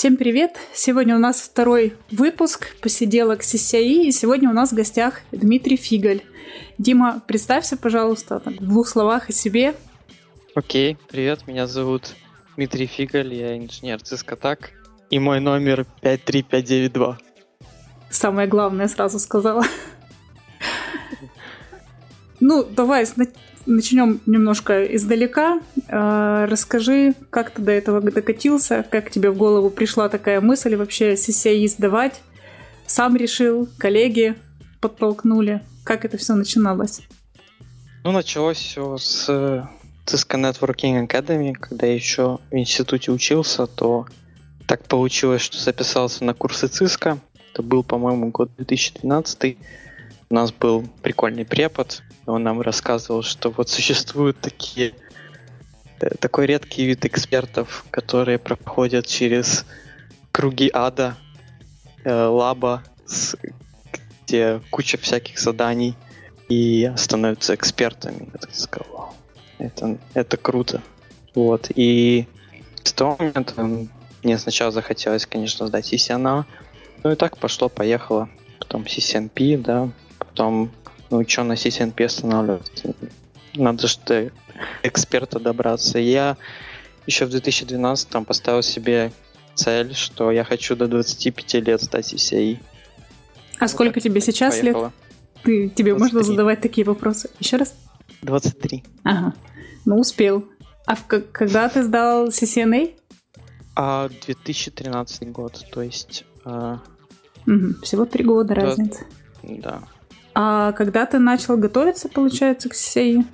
Всем привет! Сегодня у нас второй выпуск посиделок CCI, и сегодня у нас в гостях Дмитрий Фигаль. Дима, представься, пожалуйста, в двух словах о себе. Окей, привет, меня зовут Дмитрий Фигаль, я инженер Cisco Так, и мой номер 53592. Самое главное сразу сказала. Ну, давай начнем немножко издалека. А, расскажи, как ты до этого докатился, как тебе в голову пришла такая мысль вообще CCI сдавать? Сам решил, коллеги подтолкнули. Как это все начиналось? Ну, началось все с Cisco Networking Academy, когда я еще в институте учился, то так получилось, что записался на курсы Cisco. Это был, по-моему, год 2012. У нас был прикольный препод, он нам рассказывал, что вот существуют такие э, такой редкий вид экспертов, которые проходят через круги ада, э, лаба, с, где куча всяких заданий и становятся экспертами. Я так сказал, это, это круто. Вот. И с того момента мне сначала захотелось, конечно, сдать CCNA. Ну и так пошло-поехало. Потом CCNP, да. Потом ну, что на CCNP останавливаться? Надо что эксперта добраться. Я еще в 2012 там поставил себе цель, что я хочу до 25 лет стать CCI. А вот сколько тебе сейчас поехала. лет? Ты, тебе 23. можно задавать такие вопросы? Еще раз? 23. Ага. Ну, успел. А в, когда ты сдал CCNA? А, 2013 год, то есть... А... Угу, всего три года 20... разница. Да. А когда ты начал готовиться, получается, к CCI?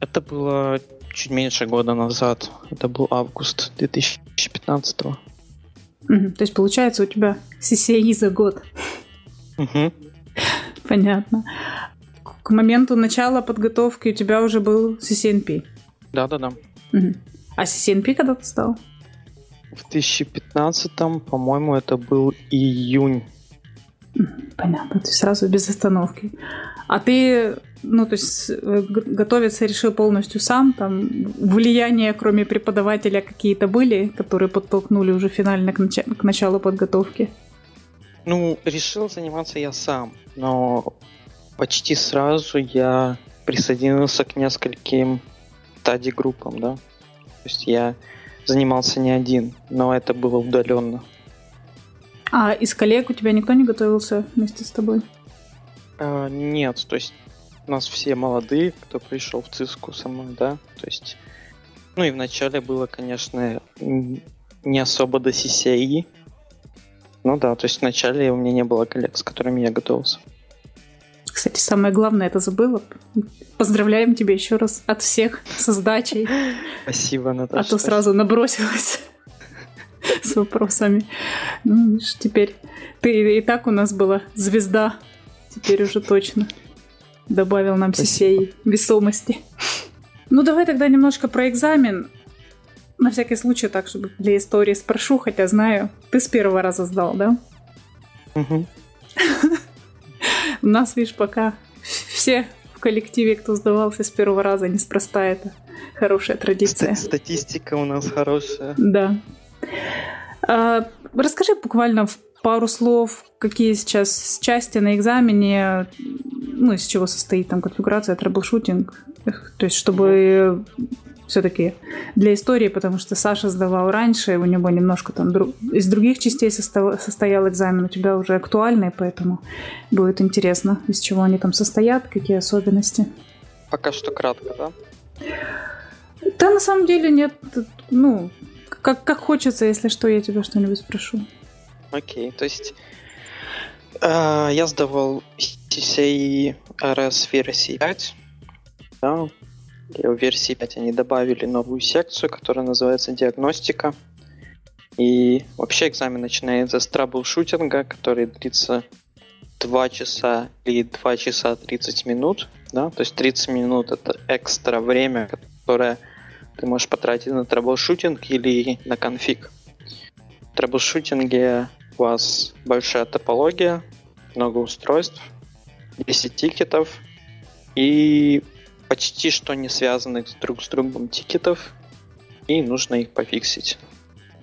Это было чуть меньше года назад. Это был август 2015. Угу, то есть, получается, у тебя CCI за год. Угу. Понятно. К моменту начала подготовки у тебя уже был CCNP? Да-да-да. Угу. А CCNP когда ты стал? В 2015, по-моему, это был июнь Понятно, то есть сразу без остановки. А ты, ну, то есть э, готовиться решил полностью сам, там влияния, кроме преподавателя, какие-то были, которые подтолкнули уже финально к, нач- к началу подготовки? Ну, решил заниматься я сам, но почти сразу я присоединился к нескольким стадий-группам, да. То есть я занимался не один, но это было удаленно. А из коллег у тебя никто не готовился вместе с тобой? А, нет, то есть у нас все молодые, кто пришел в ЦИСКу со мной, да, то есть, ну и вначале было, конечно, не особо до CCI, ну да, то есть вначале у меня не было коллег, с которыми я готовился. Кстати, самое главное это забыла. Поздравляем тебя еще раз от всех со сдачей. Спасибо, Наташа. А то сразу набросилась с вопросами. Ну, видишь, теперь ты и так у нас была звезда. Теперь уже точно добавил нам всей весомости. Ну, давай тогда немножко про экзамен. На всякий случай, так, чтобы для истории спрошу, хотя знаю, ты с первого раза сдал, да? Угу. У нас, видишь, пока все в коллективе, кто сдавался с первого раза, неспроста это хорошая традиция. Статистика у нас хорошая. Да. А, расскажи буквально в пару слов, какие сейчас части на экзамене, ну, из чего состоит там конфигурация, troubleshooting, то есть чтобы все-таки для истории, потому что Саша сдавал раньше, у него немножко там друг... из других частей состав... состоял экзамен, у тебя уже актуальный, поэтому будет интересно, из чего они там состоят, какие особенности. Пока что кратко, да? Да, на самом деле нет, ну, как, как хочется, если что, я тебя что-нибудь спрошу. Окей, то есть э, я сдавал CCI RS версии 5. Да, и в версии 5 они добавили новую секцию, которая называется диагностика. И вообще экзамен начинается с troubleshooting а, который длится 2 часа или 2 часа 30 минут. Да? То есть 30 минут это экстра время, которое ты можешь потратить на troubleshooting или на конфиг. В troubleshooting е у вас большая топология, много устройств, 10 тикетов и почти что не связанных друг с другом тикетов, и нужно их пофиксить.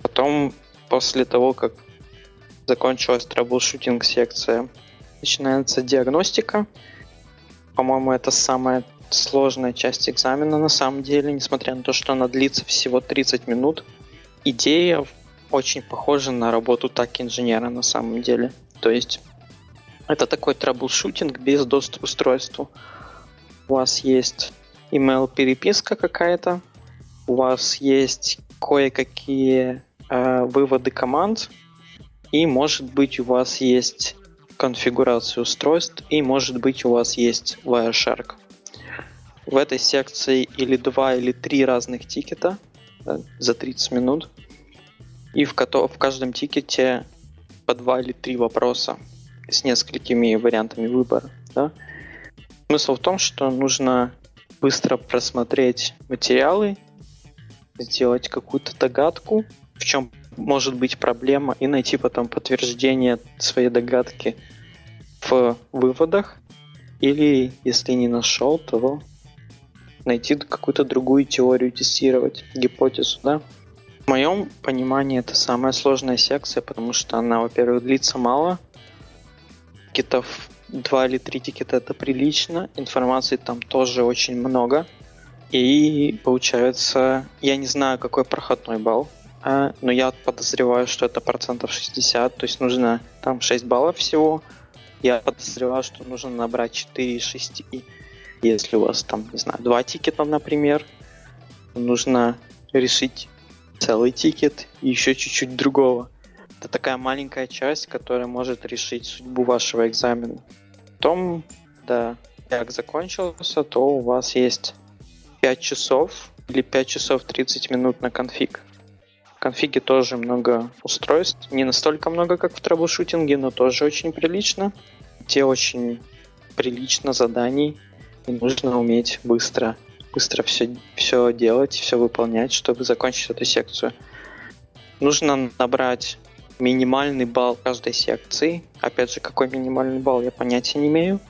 Потом после того, как закончилась troubleshooting секция, начинается диагностика. По-моему, это самая сложная часть экзамена на самом деле, несмотря на то, что она длится всего 30 минут. Идея очень похожа на работу TAC инженера на самом деле. То есть это такой troubleshooting без доступа к устройству. У вас есть email переписка какая-то, у вас есть кое-какие э, выводы команд, и может быть у вас есть конфигурация устройств, и может быть у вас есть Wireshark. В этой секции или два, или три разных тикета да, за 30 минут. И в, кото- в каждом тикете по два или три вопроса с несколькими вариантами выбора. Да? Смысл в том, что нужно быстро просмотреть материалы, сделать какую-то догадку, в чем может быть проблема, и найти потом подтверждение своей догадки в выводах. Или, если не нашел, то найти какую-то другую теорию, тестировать гипотезу, да. В моем понимании это самая сложная секция, потому что она, во-первых, длится мало, тикетов два или три тикета это прилично, информации там тоже очень много, и получается, я не знаю, какой проходной балл, а, но я подозреваю, что это процентов 60, то есть нужно там 6 баллов всего. Я подозреваю, что нужно набрать 4 из 6. Если у вас там, не знаю, два тикета, например, нужно решить целый тикет и еще чуть-чуть другого. Это такая маленькая часть, которая может решить судьбу вашего экзамена. Потом, да, как закончился, то у вас есть 5 часов или 5 часов 30 минут на конфиг. В конфиге тоже много устройств. Не настолько много, как в troubleshooting е, но тоже очень прилично. Те очень прилично заданий и нужно уметь быстро, быстро все, все делать, все выполнять, чтобы закончить эту секцию. Нужно набрать минимальный балл каждой секции. Опять же, какой минимальный балл, я понятия не имею.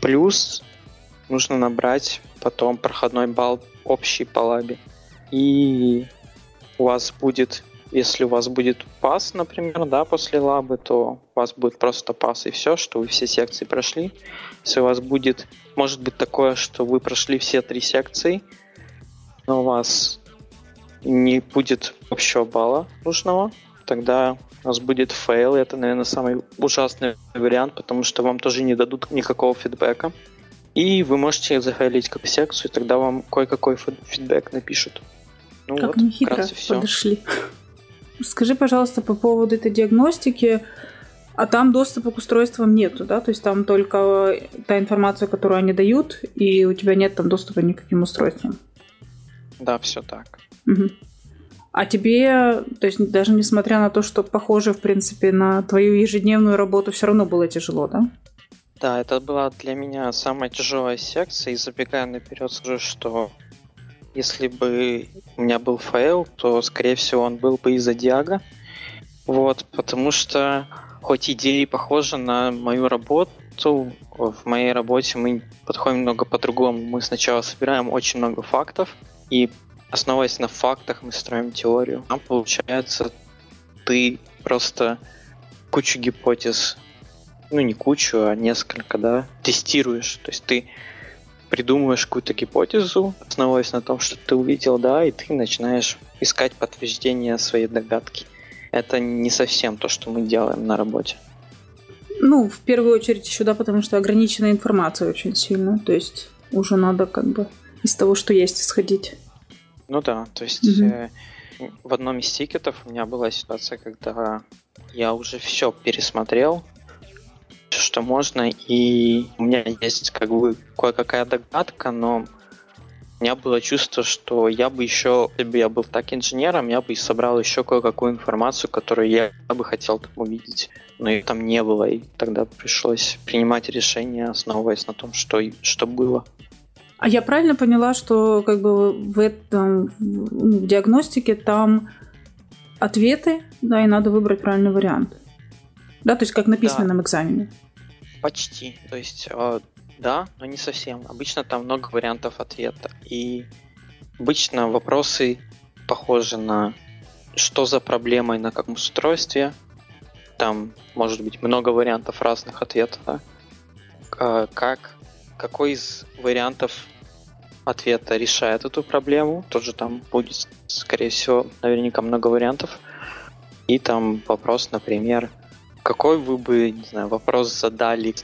Плюс нужно набрать потом проходной балл общий по лабе. И у вас будет, если у вас будет пас, например, да, после лабы, то у вас будет просто пас и все, что вы все секции прошли. Если у вас будет, может быть такое, что вы прошли все три секции, но у вас не будет общего балла нужного, тогда у нас будет fail, и это, наверное, самый ужасный вариант, потому что вам тоже не дадут никакого фидбэка. И вы можете зафейлить как секцию, и тогда вам кое-какой фидбэк напишут. Ну как вот, мы хитро подошли. Скажи, пожалуйста, по поводу этой диагностики, а там доступа к устройствам нету, да? То есть там только та информация, которую они дают, и у тебя нет там доступа ни к каким устройствам. Да, все так. Угу. А тебе, то есть даже несмотря на то, что похоже, в принципе, на твою ежедневную работу, все равно было тяжело, да? Да, это была для меня самая тяжелая секция, и забегая наперед скажу, что если бы у меня был файл, то, скорее всего, он был бы из-за Диага. Вот, потому что хоть идеи похожи на мою работу, в моей работе мы подходим немного по-другому. Мы сначала собираем очень много фактов, и основываясь на фактах, мы строим теорию. А получается, ты просто кучу гипотез, ну не кучу, а несколько, да, тестируешь. То есть ты придумываешь какую-то гипотезу, основываясь на том, что ты увидел, да, и ты начинаешь искать подтверждение своей догадки. Это не совсем то, что мы делаем на работе. Ну, в первую очередь еще, да, потому что ограниченная информация очень сильно. То есть уже надо как бы из того, что есть, исходить. Ну да, то есть угу. э, в одном из тикетов у меня была ситуация, когда я уже все пересмотрел, что можно, и у меня есть как бы кое-какая догадка, но у меня было чувство, что я бы еще, если бы я был так инженером, я бы собрал еще кое-какую информацию, которую я бы хотел там увидеть, но ее там не было, и тогда пришлось принимать решение, основываясь на том, что, что было. А я правильно поняла, что как бы в этом в диагностике там ответы, да, и надо выбрать правильный вариант. Да, то есть как на письменном да. экзамене. Почти. То есть, э, да, но не совсем. Обычно там много вариантов ответа. И обычно вопросы похожи на что за проблема и на каком устройстве. Там может быть много вариантов разных ответов. Да? А, как, какой из вариантов ответа решает эту проблему. Тоже там будет, скорее всего, наверняка много вариантов. И там вопрос, например, какой вы бы, не знаю, вопрос задали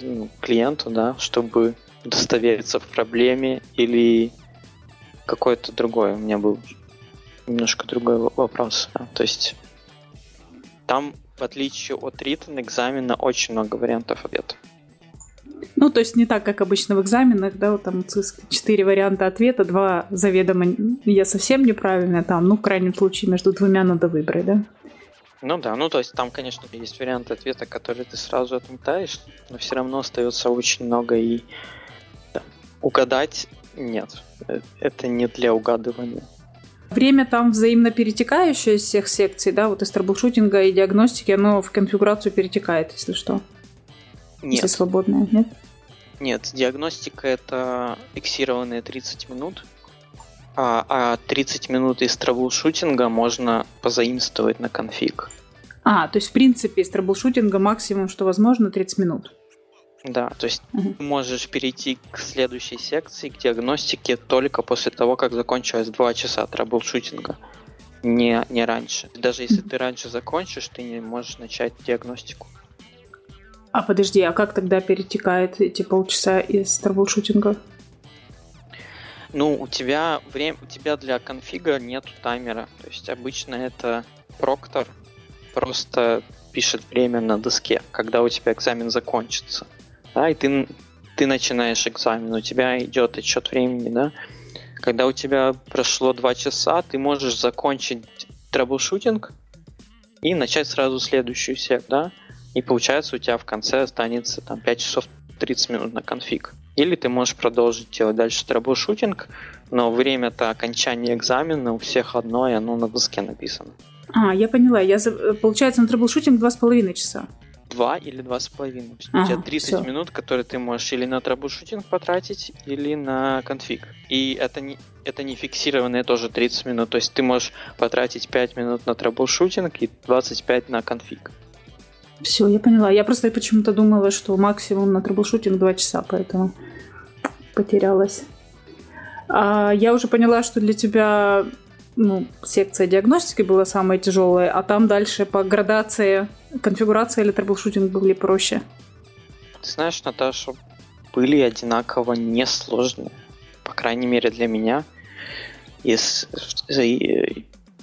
ну, клиенту, да, чтобы удостовериться в проблеме или какой-то другой. У меня был немножко другой вопрос. Да. То есть там, в отличие от written экзамена, очень много вариантов ответа. Ну, то есть не так, как обычно в экзаменах, да, вот там четыре варианта ответа, два заведомо я совсем неправильно, там, ну, в крайнем случае, между двумя надо выбрать, да? Ну да, ну то есть там, конечно, есть варианты ответа, которые ты сразу отметаешь, но все равно остается очень много и да, угадать нет. Э, это не для угадывания. Время там взаимно перетекающее из всех секций, да, вот из troubleshooting а и диагностики, оно в конфигурацию перетекает, если что. Нет. Если свободное, нет? Нет, диагностика это фиксированные 30 минут, а, а 30 минут из troubleshooting а можно позаимствовать на конфиг. А, то есть, в принципе, из troubleshooting а максимум, что возможно, 30 минут. Да, то есть угу. ты можешь перейти к следующей секции, к диагностике, только после того, как закончилось 2 часа troubleshooting а. Не, не раньше. Даже если ты раньше закончишь, ты не можешь начать диагностику. А подожди, а как тогда перетекает эти полчаса из troubleshooting а? Ну, у тебя время, у тебя для конфига нет таймера. То есть обычно это проктор просто пишет время на доске, когда у тебя экзамен закончится. Да, и ты, ты начинаешь экзамен, у тебя идет отсчет времени, да. Когда у тебя прошло 2 часа, ты можешь закончить troubleshooting и начать сразу следующую сек, да. И получается у тебя в конце останется там 5 часов 30 минут на конфиг. Или ты можешь продолжить делать дальше troubleshooting, но время-то окончания экзамена у всех одно, и оно на доске написано. А, я поняла. Я, получается, на troubleshooting 2,5 часа. Два или два с половиной. Ага, у тебя 30 все. минут, которые ты можешь или на troubleshooting потратить, или на конфиг. И это не, это не фиксированные тоже 30 минут. То есть ты можешь потратить 5 минут на troubleshooting и 25 на конфиг. Все, я поняла. Я просто почему-то думала, что максимум на troubleshooting 2 часа, поэтому потерялась. А я уже поняла, что для тебя ну, секция диагностики была самая тяжелая, а там дальше по градации конфигурация или troubleshooting были проще. Ты знаешь, Наташа, были одинаково несложные. По крайней мере для меня. Если,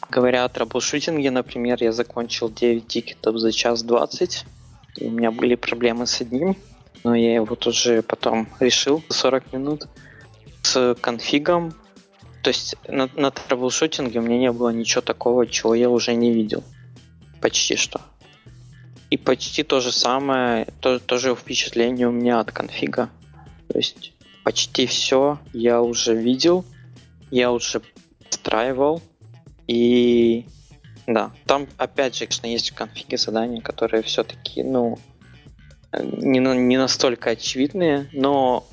Говоря о troubleshooting е, например, я закончил 9 тикетов за час 20, и у меня были проблемы с одним, но я его тоже потом решил за 40 минут с конфигом. То есть на, на трэблшутинге у меня не было ничего такого, чего я уже не видел. Почти что. И почти то же самое, то, тоже впечатление у меня от конфига. То есть почти все я уже видел, я уже встраивал, и да, там опять же, конечно, есть в конфиге задания, которые все-таки, ну, не, не настолько очевидные, но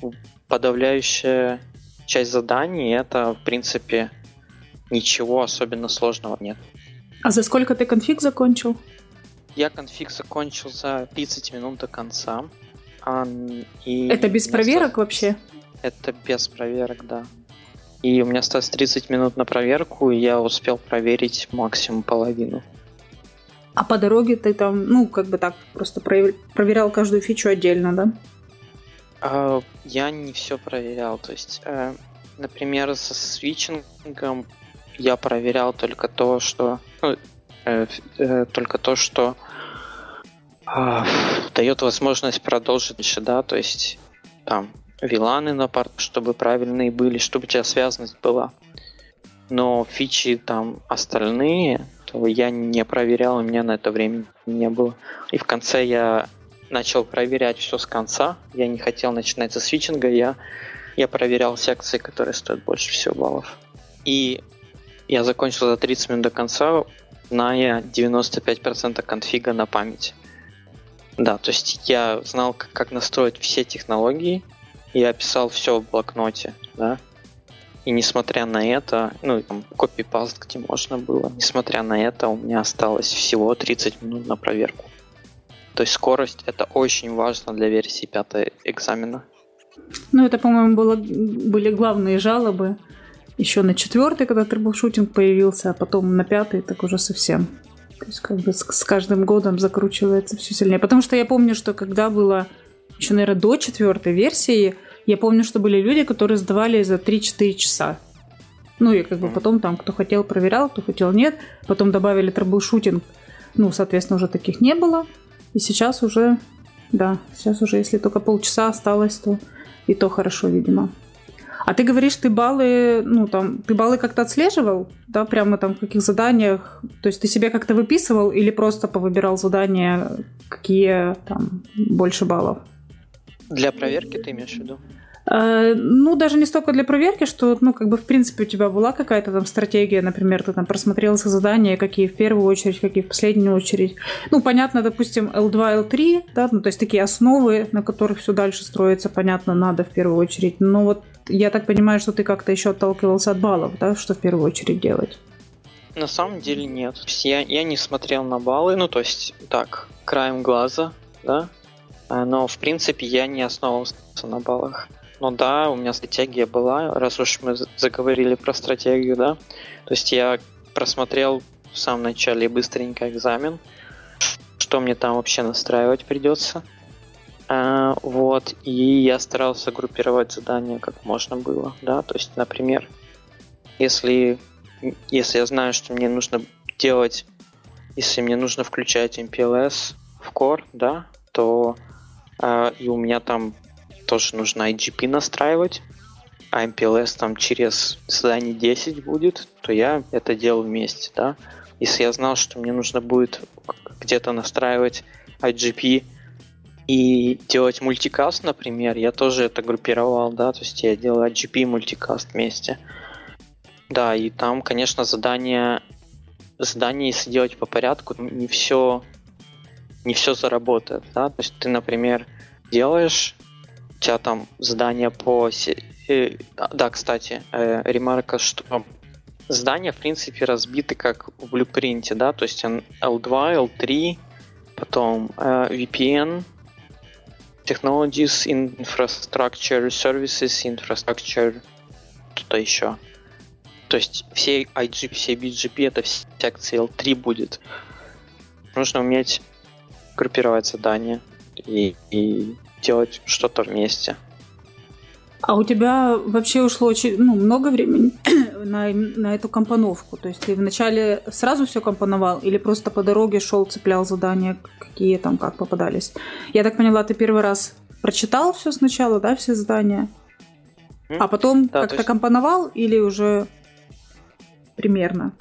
подавляющая часть заданий это, в принципе, ничего особенно сложного нет. А за сколько ты конфиг закончил? Я конфиг закончил за 30 минут до конца. А, и это без проверок вообще? Это без проверок, да. И у меня осталось 30 минут на проверку, и я успел проверить максимум половину. А по дороге ты там, ну, как бы так, просто проверял каждую фичу отдельно, да? Uh, я не все проверял. То есть, uh, например, со свитчингом я проверял только то, что ну, uh, uh, только то, что uh, дает возможность продолжить дальше, да, то есть там виланы на порт, чтобы правильные были, чтобы у тебя связанность была. Но фичи там остальные, то я не проверял, у меня на это время не было. И в конце я начал проверять все с конца. Я не хотел начинать со свитчинга, я, я проверял секции, которые стоят больше всего баллов. И я закончил за 30 минут до конца, зная 95% конфига на память. Да, то есть я знал, как настроить все технологии, я описал все в блокноте, да. И несмотря на это, ну, там, копипаст, где можно было, несмотря на это, у меня осталось всего 30 минут на проверку. То есть скорость это очень важно для версии 5 экзамена. Ну, это, по-моему, было, были главные жалобы еще на четвертый, когда troubleshooting появился, а потом на пятый, так уже совсем. То есть как бы с, с каждым годом закручивается все сильнее. Потому что я помню, что когда было еще, наверное, до четвертой версии, я помню, что были люди, которые сдавали за 3-4 часа. Ну и как бы потом там кто хотел проверял, кто хотел нет. Потом добавили troubleshooting. Ну, соответственно, уже таких не было. И сейчас уже, да, сейчас уже, если только полчаса осталось, то и то хорошо, видимо. А ты говоришь, ты баллы, ну там, ты баллы как-то отслеживал, да, прямо там в каких заданиях? То есть ты себе как-то выписывал или просто повыбирал задания, какие там больше баллов? Для проверки ты имеешь в виду? Э, ну, даже не столько для проверки, что, ну, как бы, в принципе, у тебя была какая-то там стратегия, например, ты там просмотрел задания, какие в первую очередь, какие в последнюю очередь. Ну, понятно, допустим, L2, L3, да, ну, то есть такие основы, на которых все дальше строится, понятно, надо в первую очередь. Но вот я так понимаю, что ты как-то еще отталкивался от баллов, да, что в первую очередь делать? На самом деле нет. Я, я не смотрел на баллы, ну, то есть, так, краем глаза, да, а, но, в принципе, я не основывался на баллах. Ну да, у меня стратегия была, раз уж мы заговорили про стратегию, да. То есть я просмотрел в самом начале быстренько экзамен, что мне там вообще настраивать придется. А, вот, и я старался группировать задания как можно было, да, то есть, например, если, если я знаю, что мне нужно делать, если мне нужно включать MPLS в Core, да, то а, и у меня там тоже нужно IGP настраивать, а MPLS там через задание 10 будет, то я это делал вместе, да. Если я знал, что мне нужно будет где-то настраивать IGP и делать мультикаст, например, я тоже это группировал, да, то есть я делал IGP и мультикаст вместе. Да, и там, конечно, задание, задание, если делать по порядку, не все, не все заработает, да, то есть ты, например, делаешь у тебя там задание по... Э, да, кстати, э, ремарка, что здания, в принципе, разбиты как в блюпринте, да, то есть он L2, L3, потом э, VPN, Technologies, Infrastructure, Services, Infrastructure, что-то еще. То есть все IG, все BGP, это секция L3 будет. Нужно уметь группировать задания и, и делать что-то вместе. А у тебя вообще ушло очень ну, много времени на, на эту компоновку? То есть ты вначале сразу все компоновал или просто по дороге шел, цеплял задания, какие там как попадались? Я так поняла, ты первый раз прочитал все сначала, да, все задания? А потом да, как-то есть... компоновал или уже примерно?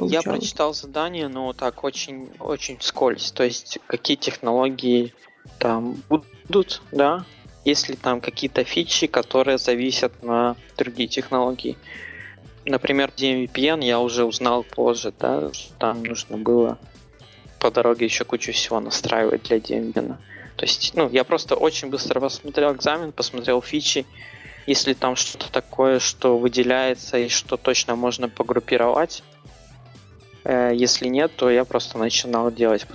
Я прочитал задание, но так очень, очень вскользь. То есть какие технологии там будут, да, если там какие-то фичи, которые зависят на другие технологии. Например, DMVPN я уже узнал позже, да, что там нужно было по дороге еще кучу всего настраивать для DMVPN. То есть, ну, я просто очень быстро посмотрел экзамен, посмотрел фичи. Если там что-то такое, что выделяется и что точно можно погруппировать, если нет, то я просто начинал делать.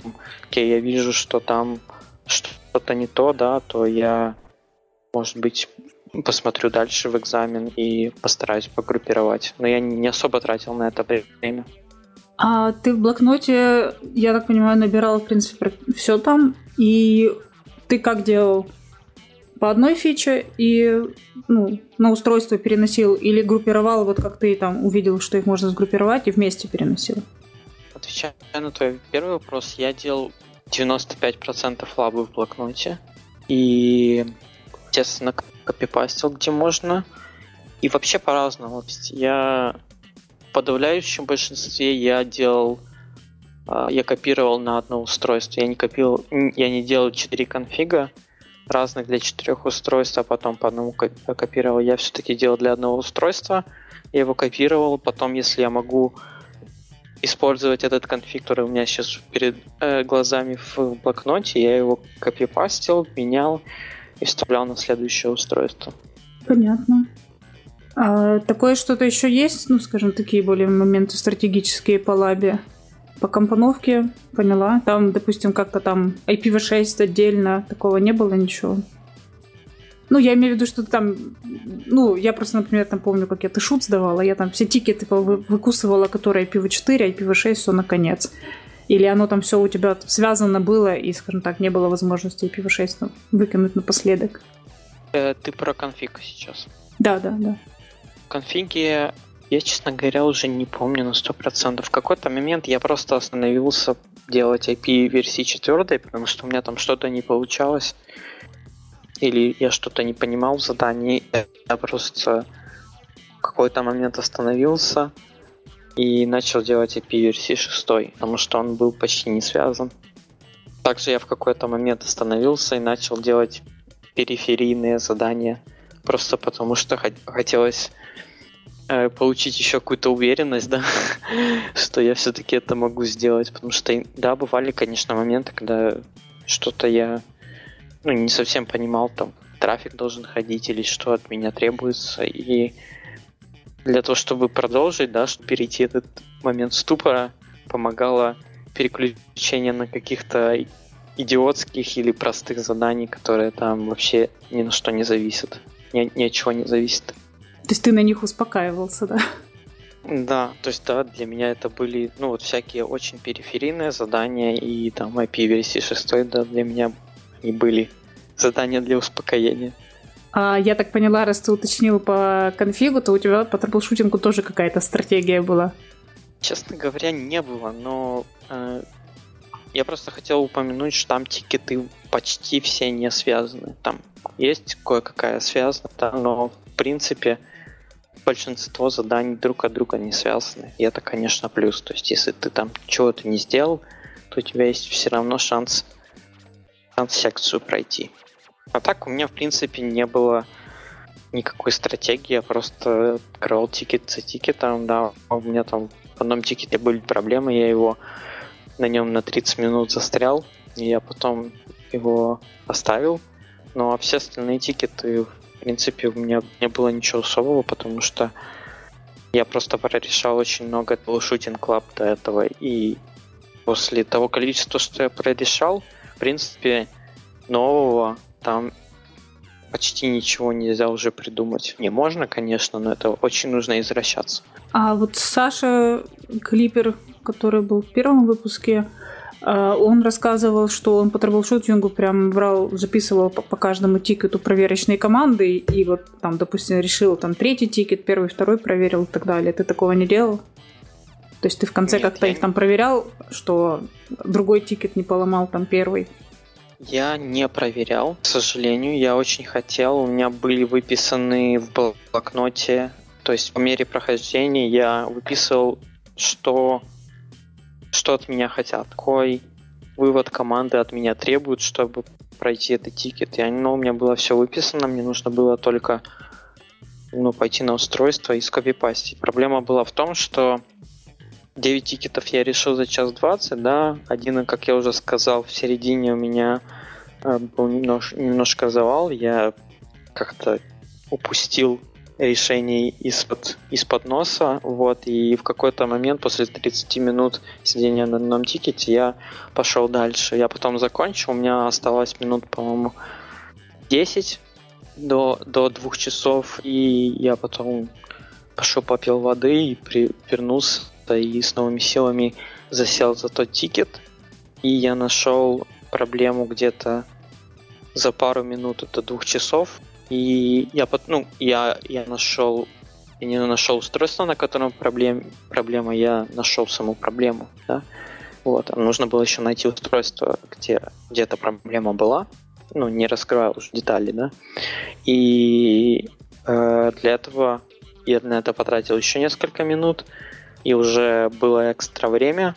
Окей, я вижу, что там что-то не то, да, то я, может быть, посмотрю дальше в экзамен и постараюсь погруппировать. Но я не особо тратил на это время. А ты в блокноте, я так понимаю, набирал, в принципе, все там, и ты как делал? По одной фиче и ну, на устройство переносил или группировал, вот как ты там увидел, что их можно сгруппировать и вместе переносил? Отвечая на твой первый вопрос, я делал 95% лабы в блокноте. И, естественно, копипастил, где можно. И вообще по-разному. Я в подавляющем большинстве я делал а, я копировал на одно устройство. Я не копил, я не делал 4 конфига разных для четырех устройств, а потом по одному копировал. Я все-таки делал для одного устройства. Я его копировал. Потом, если я могу использовать этот конфиг, который у меня сейчас перед э, глазами в блокноте, я его копипастил, менял и вставлял на следующее устройство. Понятно. А такое что-то еще есть, ну, скажем, такие более моменты стратегические по лабе? По компоновке, поняла. Там, допустим, как-то там IPv6 отдельно, такого не было ничего. Ну, я имею в виду, что там... Ну, я просто, например, там помню, как я ты шут сдавала, я там все тикеты выкусывала, которые IPv4, IPv6, все наконец. Или оно там все у тебя связано было, и, скажем так, не было возможности IPv6 ну, выкинуть напоследок. Э, ты про конфиг сейчас. Да, да, да конфиге я, честно говоря, уже не помню на 100%. В какой-то момент я просто остановился делать IP версии 4, потому что у меня там что-то не получалось. Или я что-то не понимал в задании. Я просто в какой-то момент остановился и начал делать IP версии 6, потому что он был почти не связан. Также я в какой-то момент остановился и начал делать периферийные задания, просто потому что хотелось получить еще какую-то уверенность, да, что я все-таки это могу сделать, потому что, да, бывали, конечно, моменты, когда что-то я, ну, не совсем понимал, там, трафик должен ходить или что от меня требуется, и для того, чтобы продолжить, да, чтобы перейти этот момент ступора, помогало переключение на каких-то идиотских или простых заданий, которые там вообще ни на что не зависят, ни, ни от чего не зависят. То есть ты на них успокаивался, да? Да, то есть да, для меня это были, ну вот всякие очень периферийные задания, и там IP-версии 6, да, для меня и были задания для успокоения. А я так поняла, раз ты уточнил по конфигу, то у тебя по troubleshooting у тоже какая-то стратегия была. Честно говоря, не было, но э, я просто хотел упомянуть, что там тикеты почти все не связаны. Там есть кое-какая связана, да, но в принципе большинство заданий друг от друга не связаны. И это, конечно, плюс. То есть, если ты там чего-то не сделал, то у тебя есть все равно шанс, шанс секцию пройти. А так у меня, в принципе, не было никакой стратегии, я просто крол тикет за тикетом, да, у меня там в одном тикете были проблемы, я его на нем на 30 минут застрял, и я потом его оставил, ну а все остальные тикеты в принципе, у меня не было ничего особого, потому что я просто прорешал очень много Troubleshooting Club до этого, и после того количества, что я прорешал, в принципе, нового там почти ничего нельзя уже придумать. Не можно, конечно, но это очень нужно извращаться. А вот Саша Клипер, который был в первом выпуске, он рассказывал, что он по troubleshooting у прям брал, записывал по, по каждому тикету проверочные команды, и вот там, допустим, решил там третий тикет, первый, второй проверил и так далее. Ты такого не делал? То есть ты в конце как-то я... их там проверял, что другой тикет не поломал там первый? Я не проверял, к сожалению. Я очень хотел. У меня были выписаны в блокноте, то есть по мере прохождения я выписывал, что что от меня хотят, какой вывод команды от меня требуют, чтобы пройти этот тикет. И ну, у меня было все выписано, мне нужно было только ну, пойти на устройство и скопипастить. Проблема была в том, что 9 тикетов я решил за час 20, да, один, как я уже сказал, в середине у меня э, был немножко, немножко завал, я как-то упустил решений из-под из -под носа, вот, и в какой-то момент после 30 минут сидения на одном тикете я пошел дальше. Я потом закончил, у меня осталось минут, по-моему, 10 до, до двух часов, и я потом пошел попил воды и при, вернулся и с новыми силами засел за тот тикет, и я нашел проблему где-то за пару минут до двух часов, и я, ну, я, я нашел, я не нашел устройство, на котором проблем, проблема, я нашел саму проблему, да. Вот, а нужно было еще найти устройство, где, где эта проблема была, ну, не раскрывая уже детали, да. И э, для этого я на это потратил еще несколько минут, и уже было экстра время.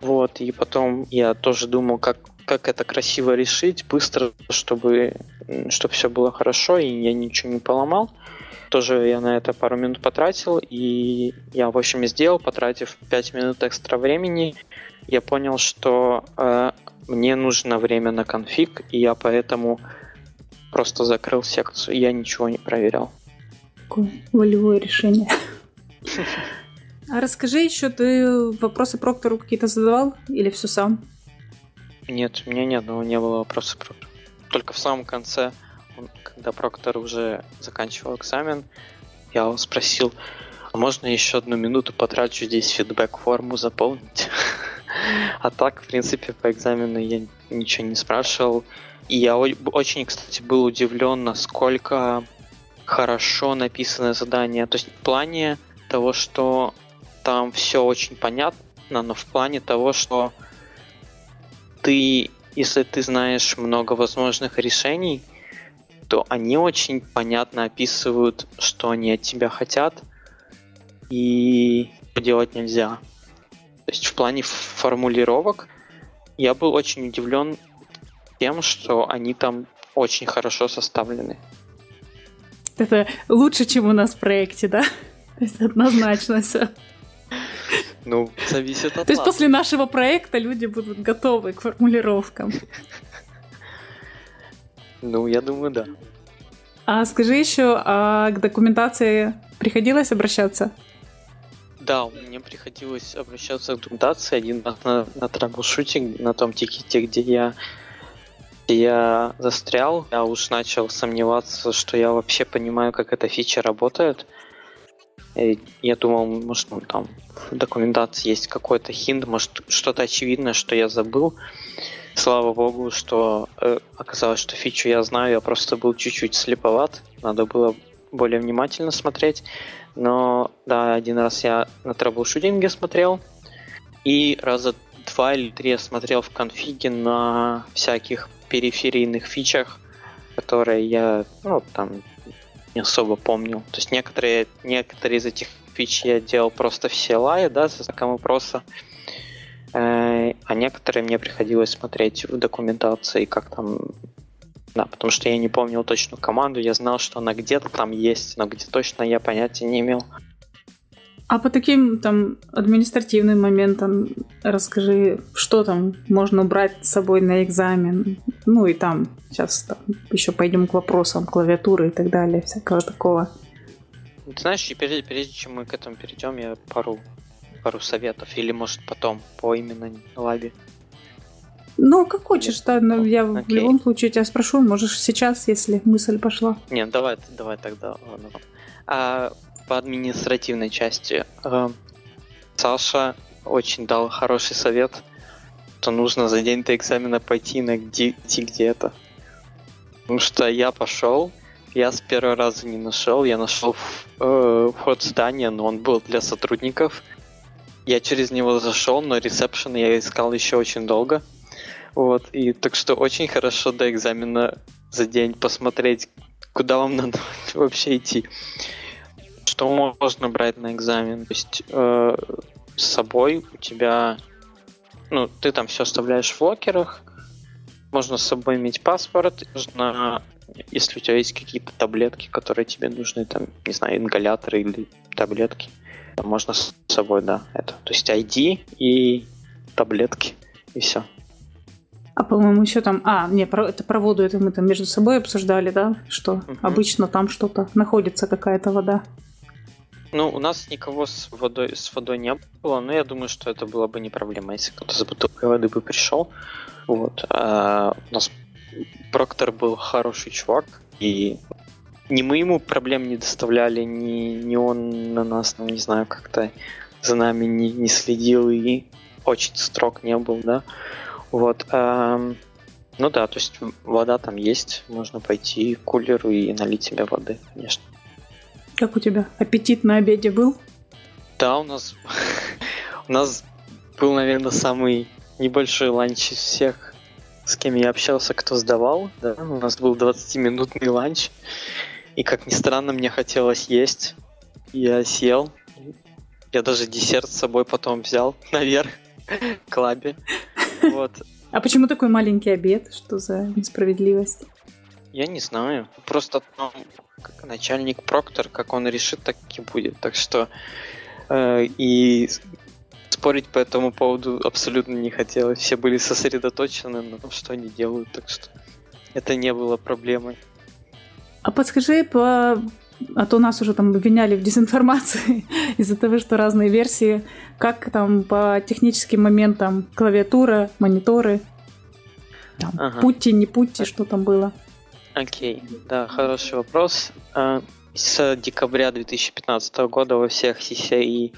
Вот, и потом я тоже думал, как как это красиво решить, быстро, чтобы, чтобы все было хорошо, и я ничего не поломал. Тоже я на это пару минут потратил, и я, в общем, сделал, потратив 5 минут экстра времени, я понял, что э, мне нужно время на конфиг, и я поэтому просто закрыл секцию, я ничего не проверял. такое волевое решение. А расскажи еще, ты вопросы Проктору какие-то задавал или все сам? Нет, у меня ни одного не было вопроса Проктору. Только в самом конце, когда Проктор уже заканчивал экзамен, я его спросил, а можно еще одну минуту потрачу здесь фидбэк-форму заполнить? А так, в принципе, по экзамену я ничего не спрашивал. И я очень, кстати, был удивлен, насколько хорошо написанное задание. То есть в плане того, что там все очень понятно, но в плане того, что ты, если ты знаешь много возможных решений, то они очень понятно описывают, что они от тебя хотят и делать нельзя. То есть в плане формулировок я был очень удивлен тем, что они там очень хорошо составлены. Это лучше, чем у нас в проекте, да? То есть однозначно все. Ну, зависит от То есть после нашего проекта люди будут готовы к формулировкам. Ну, я думаю, да. А скажи еще, а к документации приходилось обращаться? Да, мне приходилось обращаться к документации один раз на, на troubleshooting, на том тикете, где я где я застрял, я уж начал сомневаться, что я вообще понимаю, как эта фича работает. Я думал, может, ну, там в документации есть какой-то хинт, может, что-то очевидное, что я забыл. Слава богу, что э, оказалось, что фичу я знаю, я просто был чуть-чуть слеповат, надо было более внимательно смотреть. Но да, один раз я на трэблшутинге смотрел, и раза два или три я смотрел в конфиге на всяких периферийных фичах, которые я, ну, там, не особо помнил. То есть некоторые, некоторые из этих фич я делал просто все лай, да, со знаком вопроса. Э, а некоторые мне приходилось смотреть в документации, как там да, потому что я не помнил точную команду, я знал, что она где-то там есть, но где точно я понятия не имел. А по таким там административным моментам расскажи, что там можно брать с собой на экзамен. Ну и там сейчас там, еще пойдем к вопросам клавиатуры и так далее, всякого такого. Ты знаешь, прежде, прежде чем мы к этому перейдем, я пару, пару советов. Или может потом по именно лабе. Ну, как хочешь, да, но я Окей. в любом случае тебя спрошу, можешь сейчас, если мысль пошла. Нет, давай, давай тогда. Ладно. А по административной части э, Саша очень дал хороший совет, что нужно за день до экзамена пойти найти где это. Потому что я пошел, я с первого раза не нашел, я нашел э, вход в здание, но он был для сотрудников. Я через него зашел, но ресепшн я искал еще очень долго. Вот, и так что очень хорошо до экзамена за день посмотреть, куда вам надо вообще идти. Что можно брать на экзамен? То есть э, с собой у тебя, ну, ты там все оставляешь в локерах, можно с собой иметь паспорт, нужно, если у тебя есть какие-то таблетки, которые тебе нужны, там, не знаю, ингаляторы или таблетки, можно с собой, да, это. То есть ID и таблетки, и все. А по-моему, еще там... А, не, про, это про воду это мы там между собой обсуждали, да? Что угу. обычно там что-то находится, какая-то вода. Ну, у нас никого с водой, с водой не было, но я думаю, что это было бы не проблема, если кто-то с бутылкой воды бы пришел. Вот. А у нас Проктор был хороший чувак, и ни мы ему проблем не доставляли, ни, ни он на нас, ну, не знаю, как-то за нами не, не следил и очень строг не был, да. Вот. Эм, ну да, то есть вода там есть, можно пойти к кулеру и налить себе воды, конечно. Как у тебя? Аппетит на обеде был? Да, у нас у нас был, наверное, самый небольшой ланч из всех, с кем я общался, кто сдавал. Да? У нас был 20-минутный ланч. И, как ни странно, мне хотелось есть. Я сел. Я даже десерт с собой потом взял наверх к лабе. Вот. А почему такой маленький обед? Что за несправедливость? Я не знаю. Просто там как начальник Проктор, как он решит, так и будет. Так что э, и спорить по этому поводу абсолютно не хотелось. Все были сосредоточены на том, что они делают, так что это не было проблемой. А подскажи по а то нас уже там обвиняли в дезинформации из-за того, что разные версии, как там по техническим моментам клавиатура, мониторы, там, ага. пути, не пути, что там было. Окей, да, хороший вопрос. А, с декабря 2015 года во всех CCI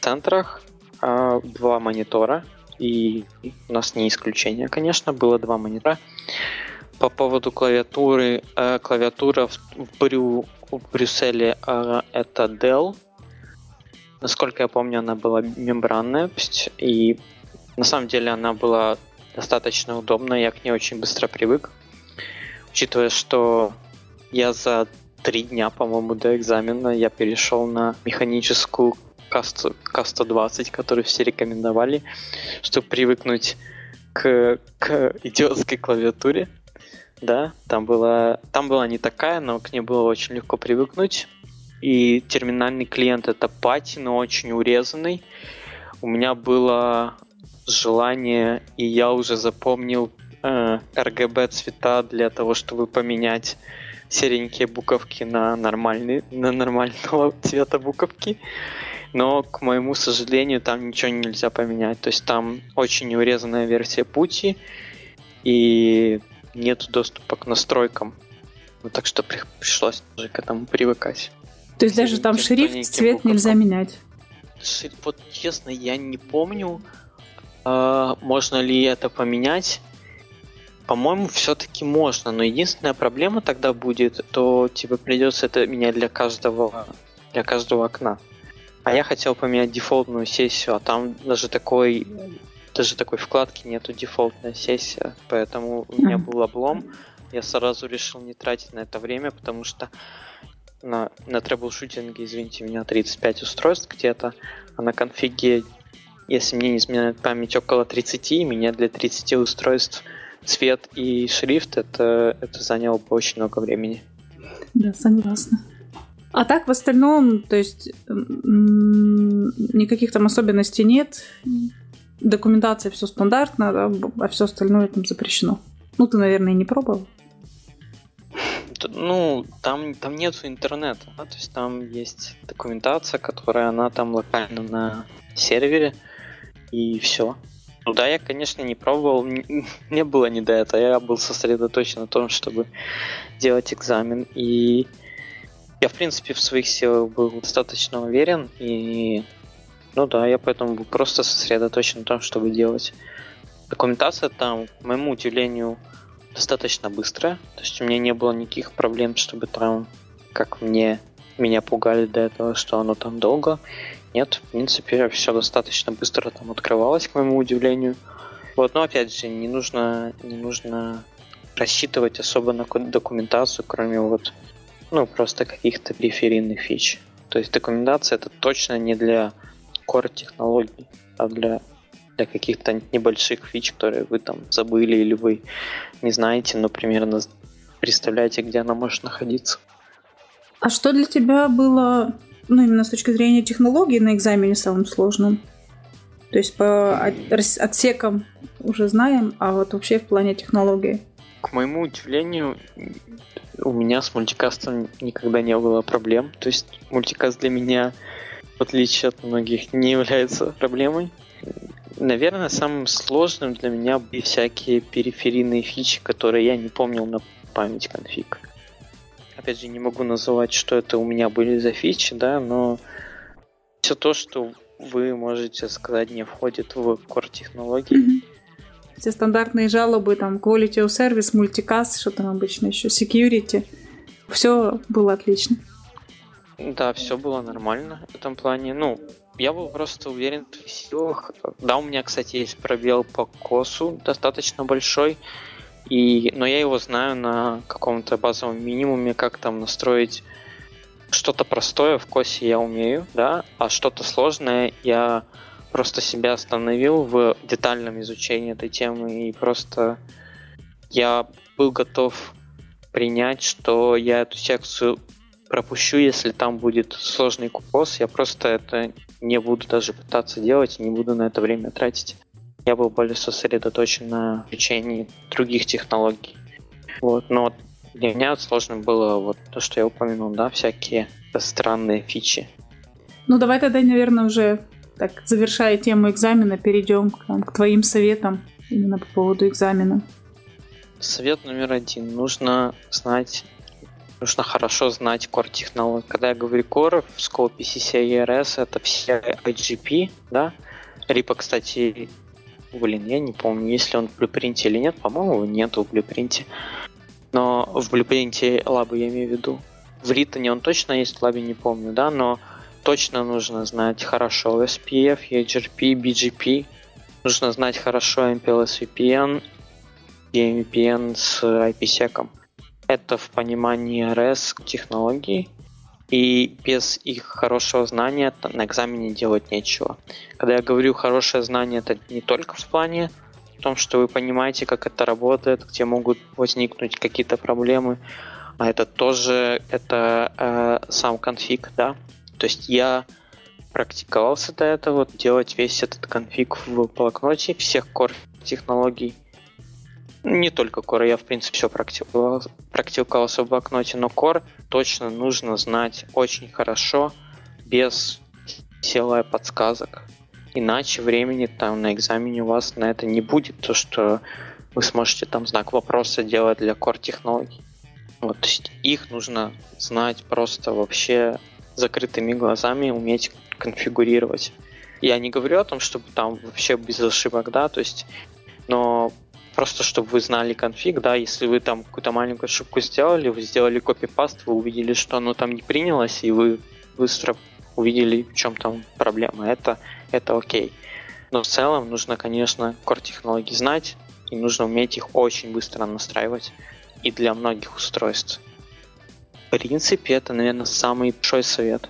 центрах а, два монитора, и у нас не исключение, конечно, было два монитора. По поводу клавиатуры, э, клавиатура в, Брю, в Брюсселе это Dell. Насколько я помню, она была мембранная, и на самом деле она была достаточно удобная, я к ней очень быстро привык. Учитывая, что я за три дня, по-моему, до экзамена я перешел на механическую К120, которую все рекомендовали, чтобы привыкнуть к, к идиотской клавиатуре да, там была, там была не такая, но к ней было очень легко привыкнуть. И терминальный клиент это пати, но очень урезанный. У меня было желание, и я уже запомнил э, RGB цвета для того, чтобы поменять серенькие буковки на нормальный, на нормального цвета буковки. Но, к моему сожалению, там ничего нельзя поменять. То есть там очень урезанная версия пути, и нет доступа к настройкам. Ну, так что при, пришлось уже к этому привыкать. То есть даже там шрифт, цвет буковкам. нельзя менять? Вот честно, я не помню, э, можно ли это поменять. По-моему, все-таки можно, но единственная проблема тогда будет, то типа придется это менять для каждого для каждого окна. А я хотел поменять дефолтную сессию, а там даже такой даже такой вкладки нету дефолтная сессия, поэтому у меня был облом. Я сразу решил не тратить на это время, потому что на, на трэблшутинге, извините меня, 35 устройств где-то, а на конфиге, если мне не изменяет память, около 30, и меня для 30 устройств цвет и шрифт, это, это заняло бы очень много времени. Да, согласна. А так в остальном, то есть никаких там особенностей нет документация все стандартно, да, а все остальное там запрещено. Ну, ты, наверное, не пробовал. Ну, там, там нету интернета, да? то есть там есть документация, которая она там локально на сервере, и все. Ну да, я, конечно, не пробовал, не было не до этого, я был сосредоточен на том, чтобы делать экзамен, и я, в принципе, в своих силах был достаточно уверен, и ну да, я поэтому был просто сосредоточен на том, чтобы делать. Документация там, к моему удивлению, достаточно быстрая. То есть у меня не было никаких проблем, чтобы там, как мне меня пугали до этого, что оно там долго. Нет, в принципе, все достаточно быстро там открывалось, к моему удивлению. Вот, но опять же, не нужно, не нужно рассчитывать особо на документацию, кроме вот, ну, просто каких-то периферийных фич. То есть документация это точно не для core технологий, а для, для каких-то небольших фич, которые вы там забыли или вы не знаете, но примерно представляете, где она может находиться. А что для тебя было, ну, именно с точки зрения технологии на экзамене самым сложным? То есть по отсекам уже знаем, а вот вообще в плане технологии? К моему удивлению, у меня с мультикастом никогда не было проблем. То есть мультикаст для меня в отличие от многих, не является проблемой. Наверное, самым сложным для меня были всякие периферийные фичи, которые я не помнил на память конфиг. Опять же, не могу называть, что это у меня были за фичи, да, но все то, что вы можете сказать, не входит в core технологии. Mm-hmm. Все стандартные жалобы, там, quality of service, multicast, что там обычно еще, security. Все было отлично. Да, все было нормально в этом плане. Ну, я был просто уверен в силах. Да, у меня, кстати, есть пробел по косу достаточно большой. И, но я его знаю на каком-то базовом минимуме, как там настроить что-то простое в косе я умею, да, а что-то сложное я просто себя остановил в детальном изучении этой темы и просто я был готов принять, что я эту секцию пропущу, если там будет сложный купос. Я просто это не буду даже пытаться делать, не буду на это время тратить. Я был более сосредоточен на изучении других технологий. Вот, но Для меня сложным было вот то, что я упомянул, да, всякие странные фичи. Ну, давай тогда, наверное, уже так, завершая тему экзамена, перейдем к, там, к твоим советам именно по поводу экзамена. Совет номер один. Нужно знать, нужно хорошо знать core технологии. Когда я говорю core, в скопе CCIRS это все IGP, да? Рипа, кстати, блин, я не помню, есть ли он в блюпринте или нет. По-моему, его нету в блюпринте. Но в блюпринте лабы я имею в виду. В Ритоне он точно есть, в лабе не помню, да, но точно нужно знать хорошо SPF, EGRP, BGP. Нужно знать хорошо MPLS VPN, VPN с IPsec. Это в понимании RS технологий, и без их хорошего знания на экзамене делать нечего. Когда я говорю хорошее знание, это не только в плане в том, что вы понимаете, как это работает, где могут возникнуть какие-то проблемы, а это тоже это э, сам конфиг, да, то есть я практиковался до этого, делать весь этот конфиг в блокноте всех core технологий. Не только Core, я в принципе все практиковал, практиковался в блокноте, но Core точно нужно знать очень хорошо, без силы подсказок. Иначе времени там на экзамене у вас на это не будет, то что вы сможете там знак вопроса делать для core технологий. Вот, то есть их нужно знать просто вообще закрытыми глазами уметь конфигурировать. Я не говорю о том, чтобы там вообще без ошибок, да, то есть, но просто чтобы вы знали конфиг, да, если вы там какую-то маленькую ошибку сделали, вы сделали копипаст, вы увидели, что оно там не принялось, и вы быстро увидели, в чем там проблема. Это, это окей. Но в целом нужно, конечно, core технологии знать, и нужно уметь их очень быстро настраивать и для многих устройств. В принципе, это, наверное, самый большой совет.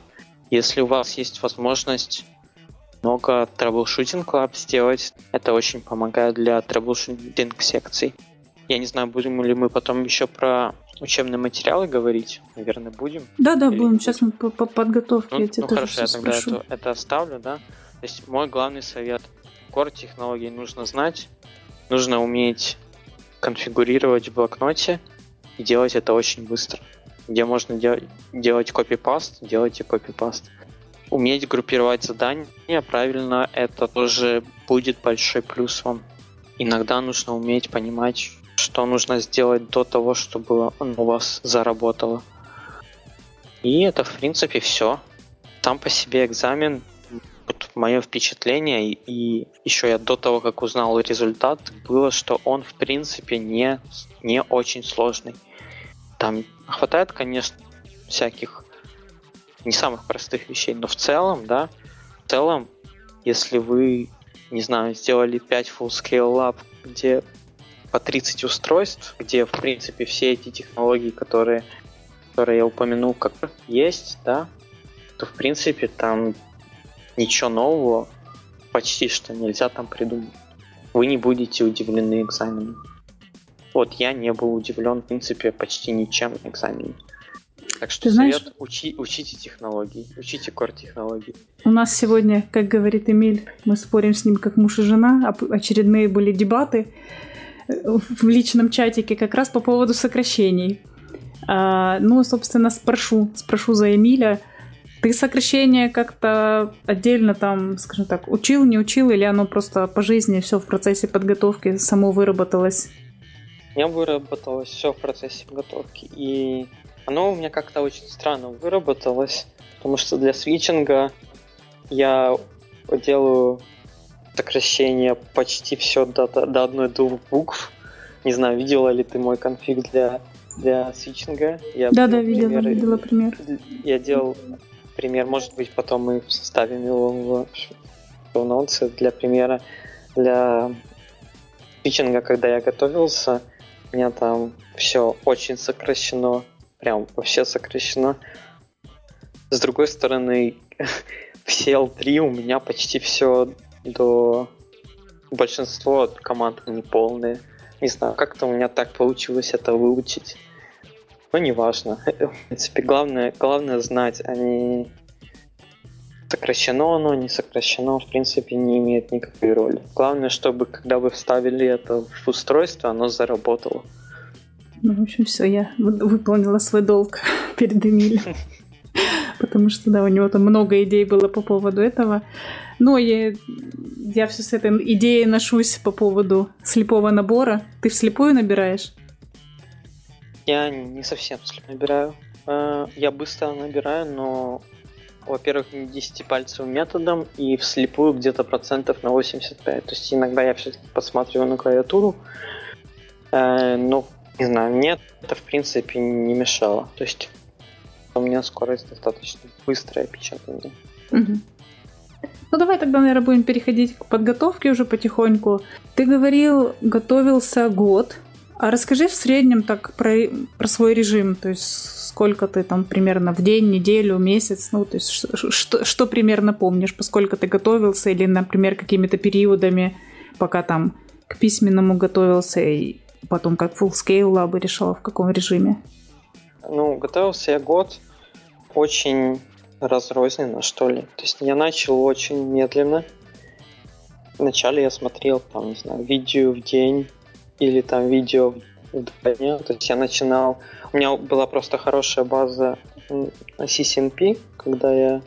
Если у вас есть возможность много troubleshooting лаб сделать, это очень помогает для troubleshooting секций. Я не знаю, будем ли мы потом еще про учебные материалы говорить. Наверное, будем. Да, да, Или будем. Сейчас мы по, по подготовке. Ну, ну хорошо, я тогда это, это оставлю, да. То есть мой главный совет. Core технологии нужно знать, нужно уметь конфигурировать в блокноте и делать это очень быстро где можно дел- делать копипаст, делайте копипаст. Уметь группировать задания правильно, это тоже будет большой плюс вам. Иногда нужно уметь понимать, что нужно сделать до того, чтобы он у вас заработало. И это, в принципе, все. Сам по себе экзамен, вот мое впечатление, и еще я до того, как узнал результат, было, что он, в принципе, не, не очень сложный. Там хватает, конечно, всяких не самых простых вещей, но в целом, да, в целом, если вы, не знаю, сделали 5 full-scale lab, где по 30 устройств, где, в принципе, все эти технологии, которые, которые я упомянул, как есть, да, то, в принципе, там ничего нового почти что нельзя там придумать. Вы не будете удивлены экзаменом. Вот я не был удивлен, в принципе, почти ничем на экзамене. Так что Ты совет знаешь, учи, учите технологии, учите core технологий. У нас сегодня, как говорит Эмиль, мы спорим с ним как муж и жена, очередные были дебаты в личном чатике как раз по поводу сокращений. А, ну, собственно, спрошу, спрошу за Эмиля. Ты сокращение как-то отдельно там, скажем так, учил, не учил, или оно просто по жизни все в процессе подготовки само выработалось? меня выработалось все в процессе подготовки. И оно у меня как-то очень странно выработалось, потому что для свитчинга я делаю сокращение почти все до, до одной-двух букв. Не знаю, видела ли ты мой конфиг для, для свитчинга? Я да, да, видела, пример, видела пример. Я делал пример, может быть, потом мы вставим его в шоу для примера. Для свитчинга, когда я готовился, у меня там все очень сокращено, прям вообще сокращено. С другой стороны, в CL3 у меня почти все до... Большинство команд не полные. Не знаю, как-то у меня так получилось это выучить. Но неважно. В принципе, главное, главное знать, а не сокращено оно, не сокращено, в принципе, не имеет никакой роли. Главное, чтобы когда вы вставили это в устройство, оно заработало. Ну, в общем, все, я выполнила свой долг перед Эмилем. Потому что, да, у него там много идей было по поводу этого. Но я, я все с этой идеей ношусь по поводу слепого набора. Ты вслепую набираешь? Я не совсем вслепую набираю. А, я быстро набираю, но во-первых, не 10-пальцевым методом и вслепую где-то процентов на 85. То есть иногда я все-таки посматриваю на клавиатуру, э, но не знаю, мне это в принципе не мешало. То есть у меня скорость достаточно быстрая печатания. Угу. Ну давай тогда, наверное, будем переходить к подготовке уже потихоньку. Ты говорил, готовился год. А расскажи в среднем так про, про свой режим, то есть сколько ты там примерно в день, неделю, месяц, ну то есть что, что примерно помнишь, поскольку ты готовился или, например, какими-то периодами, пока там к письменному готовился и потом как full scale лабы решал в каком режиме? Ну, готовился я год очень разрозненно, что ли. То есть я начал очень медленно. Вначале я смотрел, там, не знаю, видео в день, или там видео в два дня. То есть я начинал... У меня была просто хорошая база CCNP, когда я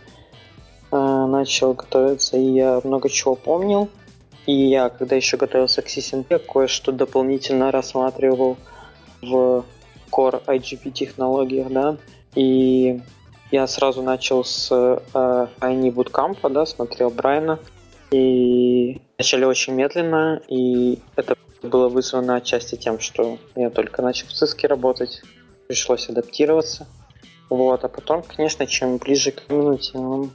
э, начал готовиться, и я много чего помнил. И я, когда еще готовился к CCNP, кое-что дополнительно рассматривал в Core IGP технологиях, да, и я сразу начал с э, Айни Bootcamp, да, смотрел Брайана, и начали очень медленно, и это было вызвано отчасти тем, что я только начал в ЦИСКе работать, пришлось адаптироваться. Вот, а потом, конечно, чем ближе к именно, тем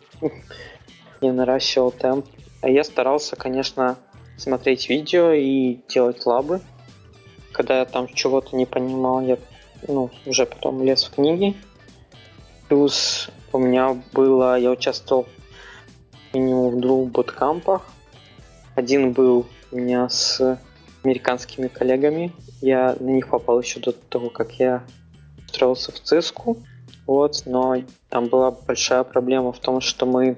я наращивал темп. А я старался, конечно, смотреть видео и делать лабы. Когда я там чего-то не понимал, я ну, уже потом лез в книги. Плюс у меня было, я участвовал минимум в двух боткампах. Один был у меня с американскими коллегами. Я на них попал еще до того, как я устроился в ЦИСКу. Вот, но там была большая проблема в том, что мы,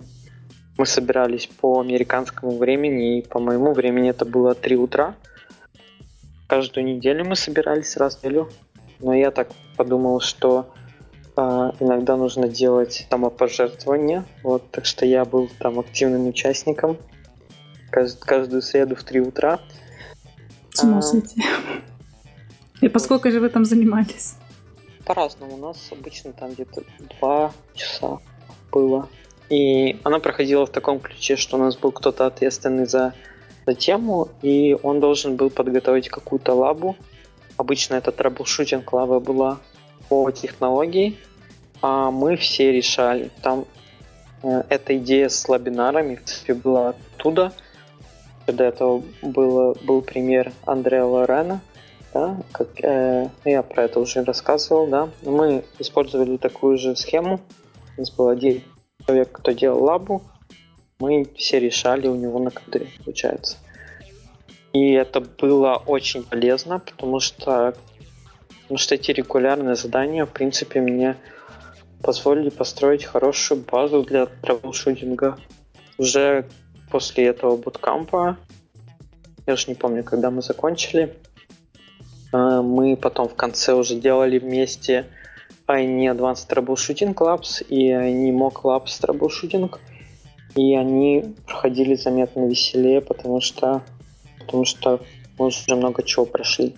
мы собирались по американскому времени, и по моему времени это было 3 утра. Каждую неделю мы собирались раз в неделю. Но я так подумал, что э, иногда нужно делать самопожертвование. Вот, так что я был там активным участником кажд, каждую среду в 3 утра. С ума сойти. И поскольку же вы там занимались? По-разному. У нас обычно там где-то два часа было. И она проходила в таком ключе, что у нас был кто-то ответственный за, за тему, и он должен был подготовить какую-то лабу. Обычно это troubleshooting лаба была по технологии, а мы все решали. Там э, эта идея с лабинарами, в принципе, была оттуда – до этого было, был пример Андреа Лорена, да, как, э, я про это уже рассказывал, да. Мы использовали такую же схему. У нас был один человек, кто делал лабу, мы все решали у него на кадре, получается. И это было очень полезно, потому что, потому что эти регулярные задания, в принципе, мне позволили построить хорошую базу для troubleshooting а. Уже после этого bootcamp а, я уже не помню, когда мы закончили, а, мы потом в конце уже делали вместе INE Advanced Troubleshooting Labs и INE Mock Labs Troubleshooting. И они проходили заметно веселее, потому что, потому что мы уже много чего прошли.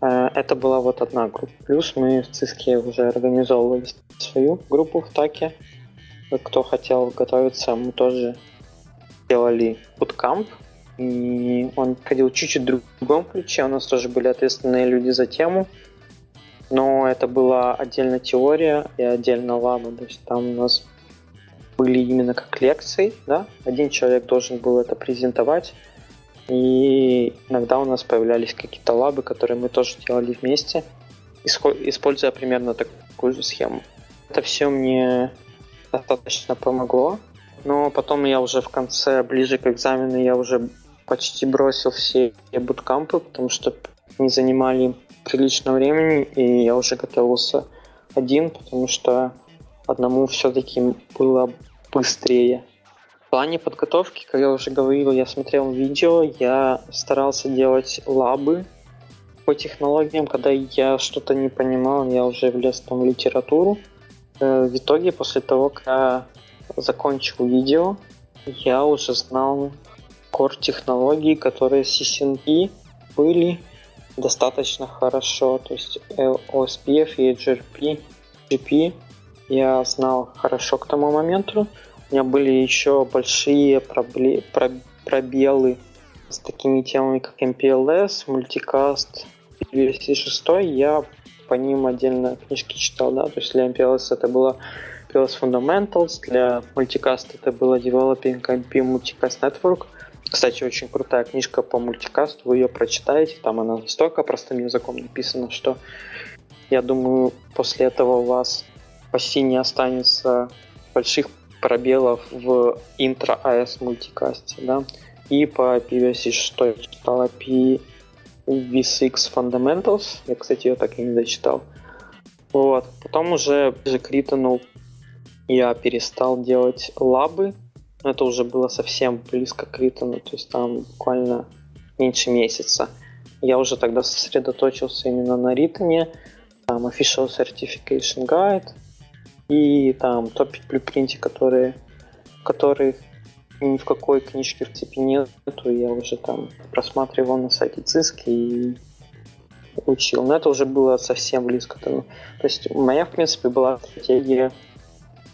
А, это была вот одна группа. Плюс мы в ЦИСКе уже организовывали свою группу в ТАКе. Кто хотел готовиться, мы тоже делали bootcamp, и он ходил чуть-чуть в другом ключе. У нас тоже были ответственные люди за тему, но это была отдельно теория и отдельно лаба. То есть там у нас были именно как лекции, да, один человек должен был это презентовать, и иногда у нас появлялись какие-то лабы, которые мы тоже делали вместе, используя примерно такую же схему. Это все мне достаточно помогло, но потом я уже в конце, ближе к экзамену, я уже почти бросил все буткампы, потому что не занимали прилично времени, и я уже готовился один, потому что одному все-таки было быстрее. В плане подготовки, как я уже говорил, я смотрел видео, я старался делать лабы по технологиям, когда я что-то не понимал, я уже влез там в литературу. Э, в итоге, после того, как я закончил видео, я уже знал core технологии, которые CCNP были достаточно хорошо. То есть OSPF и HRP, GP я знал хорошо к тому моменту. У меня были еще большие пробле- пробелы с такими темами, как MPLS, Multicast, версии 6. Я по ним отдельно книжки читал, да, то есть для MPLS это было MPLS Fundamentals, для Multicast это было Developing IP Multicast Network. Кстати, очень крутая книжка по мультикасту, вы ее прочитаете, там она настолько простым языком написана, что я думаю, после этого у вас почти не останется больших пробелов в интро AS мультикасте, да. И по PVC 6 читал API V6 Fundamentals. Я, кстати, ее так и не дочитал. Вот. Потом уже ближе к Ритону я перестал делать лабы. Это уже было совсем близко к Ритону, то есть там буквально меньше месяца. Я уже тогда сосредоточился именно на Ритоне, там Official Certification Guide и там топик блюпринте, которые, которые ни в какой книжке в цепи нету, я уже там просматривал на сайте ЦИСКи и учил. Но это уже было совсем близко тому. То есть моя, в принципе, была стратегия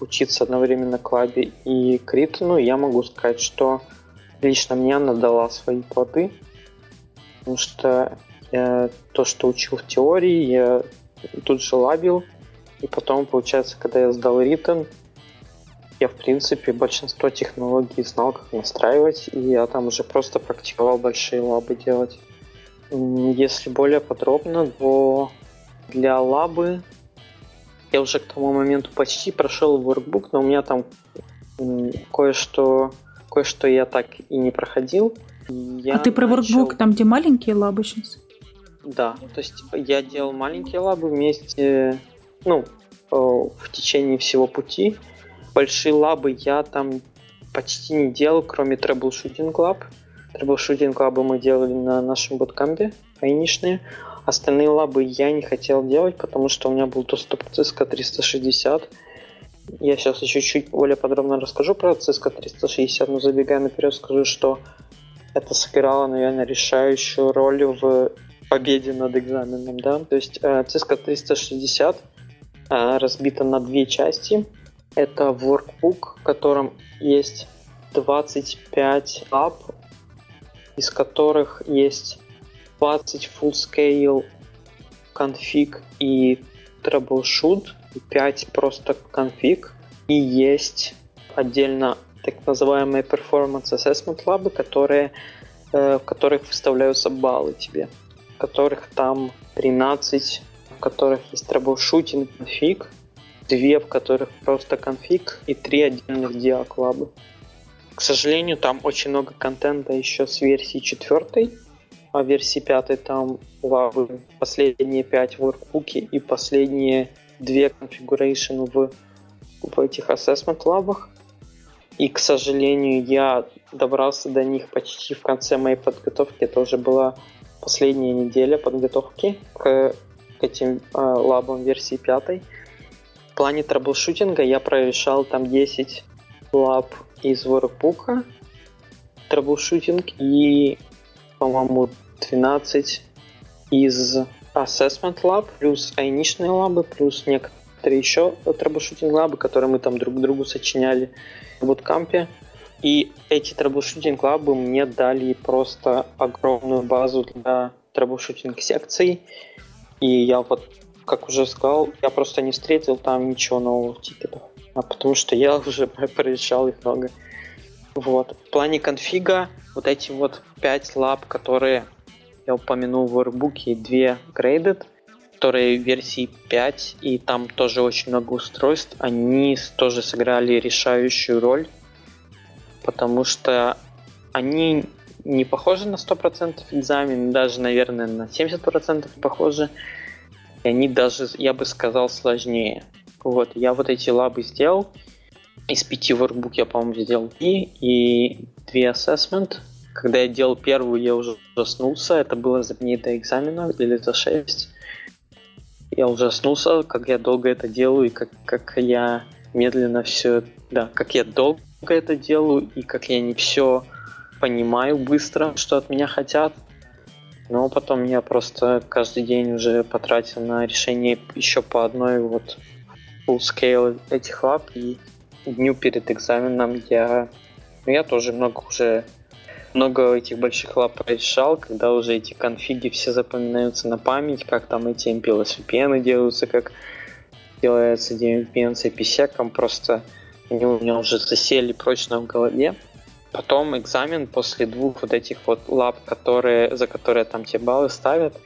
учиться одновременно клабе и критону. Я могу сказать, что лично мне она дала свои плоды, потому что я, то, что учил в теории, я тут же лабил, и потом, получается, когда я сдал ритм, я, в принципе, большинство технологий знал, как настраивать, и я там уже просто практиковал большие лабы делать. Если более подробно, то для лабы я уже к тому моменту почти прошел workbook, но у меня там кое-что кое-что я так и не проходил. Я а ты про начал... workbook там, где маленькие лабы сейчас? Да, то есть я делал маленькие лабы вместе, ну, в течение всего пути большие лабы я там почти не делал, кроме Troubleshooting Lab. Troubleshooting лабы мы делали на нашем буткампе, айнишные. Остальные лабы я не хотел делать, потому что у меня был доступ к Cisco 360. Я сейчас еще чуть более подробно расскажу про Cisco 360, но забегая наперед скажу, что это сыграло, наверное, решающую роль в победе над экзаменом. Да? То есть э, Cisco 360 э, разбита на две части – это workbook, в котором есть 25 app, из которых есть 20 full-scale config и troubleshoot, и 5 просто config, и есть отдельно так называемые performance assessment лабы, которые, э, в которых выставляются баллы тебе, в которых там 13, в которых есть troubleshooting config, две, в которых просто конфиг, и три отдельных диаклабы. К сожалению, там очень много контента еще с версии четвертой, а в версии пятой там лабы последние пять воркбуки и последние две configuration в, в этих assessment лабах. И, к сожалению, я добрался до них почти в конце моей подготовки. Это уже была последняя неделя подготовки к, этим э, лабам версии пятой. В плане troubleshooting а я прорешал там 10 лаб из workbook а troubleshooting и, по-моему, 12 из assessment lab, плюс айнишные лабы, плюс некоторые еще troubleshooting лабы, которые мы там друг другу сочиняли в bootcamp е. И эти troubleshooting лабы мне дали просто огромную базу для troubleshooting секций. И я вот как уже сказал, я просто не встретил там ничего нового тикетах. А потому что я уже прорешал их много. Вот. В плане конфига вот эти вот 5 лап, которые я упомянул в workbook, две graded, которые версии 5, и там тоже очень много устройств, они тоже сыграли решающую роль, потому что они не похожи на 100% экзамен, даже, наверное, на 70% похожи и они даже, я бы сказал, сложнее. Вот, я вот эти лабы сделал. Из пяти workbook я, по-моему, сделал три и две assessment. Когда я делал первую, я уже ужаснулся. Это было за дней до экзамена или за 6. Я ужаснулся, как я долго это делаю, и как, как я медленно все... Да, как я долго это делаю, и как я не все понимаю быстро, что от меня хотят. Но потом я просто каждый день уже потратил на решение еще по одной вот full scale этих лап, и дню перед экзаменом я... Ну, я тоже много уже много этих больших лап решал, когда уже эти конфиги все запоминаются на память, как там эти MPLS делаются, как делается DMVPN с IPsec, просто они у меня уже засели прочно в голове. Потом экзамен после двух вот этих вот лап, которые, за которые там те баллы ставят,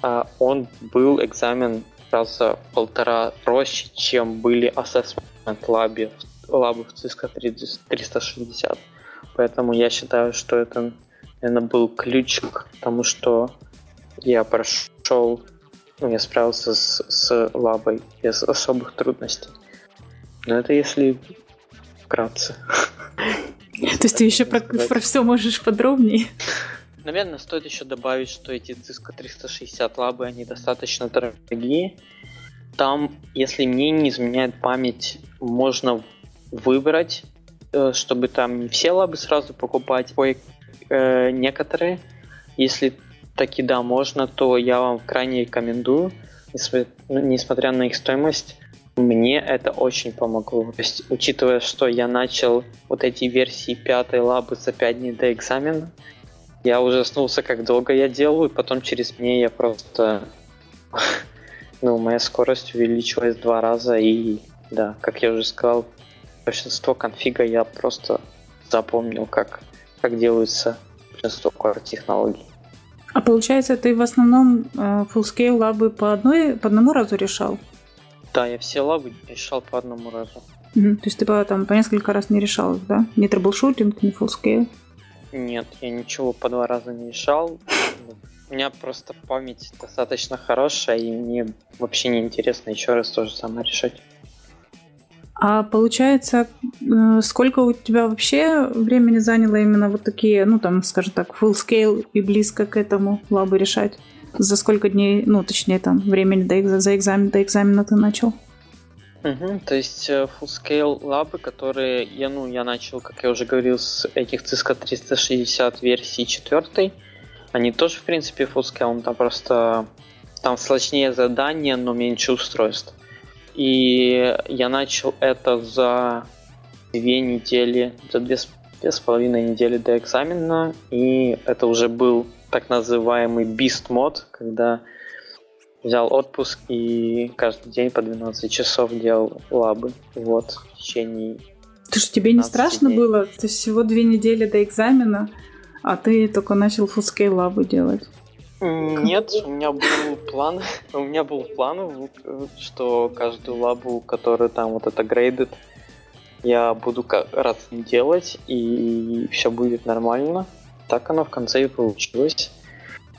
а, он был экзамен раза полтора проще, чем были assessment лабы, лабы в Cisco 360. Поэтому я считаю, что это, наверное, был ключ к тому, что я прошел, ну, я справился с, с лабой без особых трудностей. Но это если вкратце. То есть ты еще про, про все можешь подробнее? Наверное, стоит еще добавить, что эти Cisco 360 лабы, они достаточно дорогие. Там, если мне не изменяет память, можно выбрать чтобы там не все лабы сразу покупать, кое э, некоторые. Если таки да, можно, то я вам крайне рекомендую, несмотря на их стоимость, мне это очень помогло. То есть, учитывая, что я начал вот эти версии пятой лабы за 5 дней до экзамена, я ужаснулся, как долго я делаю, и потом через дней я просто... ну, моя скорость увеличилась в два раза, и да, как я уже сказал, большинство конфига я просто запомнил, как, как делаются большинство core технологий. А получается, ты в основном э, full-scale лабы по, одной, по одному разу решал? Да, я все лабы решал по одному разу. Угу. То есть ты там, по несколько раз не решал да? Ни troubleshooting, ни full-scale? Нет, я ничего по два раза не решал. У меня просто память достаточно хорошая, и мне вообще не интересно еще раз то же самое решать. А получается, э, сколько у тебя вообще времени заняло именно вот такие, ну там, скажем так, full scale и близко к этому лабы решать? За сколько дней, ну точнее там времени до, за экзамен, до экзамена ты начал? Угу, то есть э, full scale лабы, которые я, ну, я начал, как я уже говорил, с этих Cisco 360 версии 4, они тоже, в принципе, full scale, там просто там сложнее задания, но меньше устройств. И я начал это за две недели, за две, две с половиной недели до экзамена. И это уже был так называемый Beast мод, когда взял отпуск и каждый день по 12 часов делал лабы. Вот, в течение Ты что, тебе не страшно дней. было? То есть всего две недели до экзамена, а ты только начал фускей лабы делать. Нет, у меня был план, у меня был план, что каждую лабу, которая там вот это грейдит, я буду раз делать, и все будет нормально. Так оно в конце и получилось.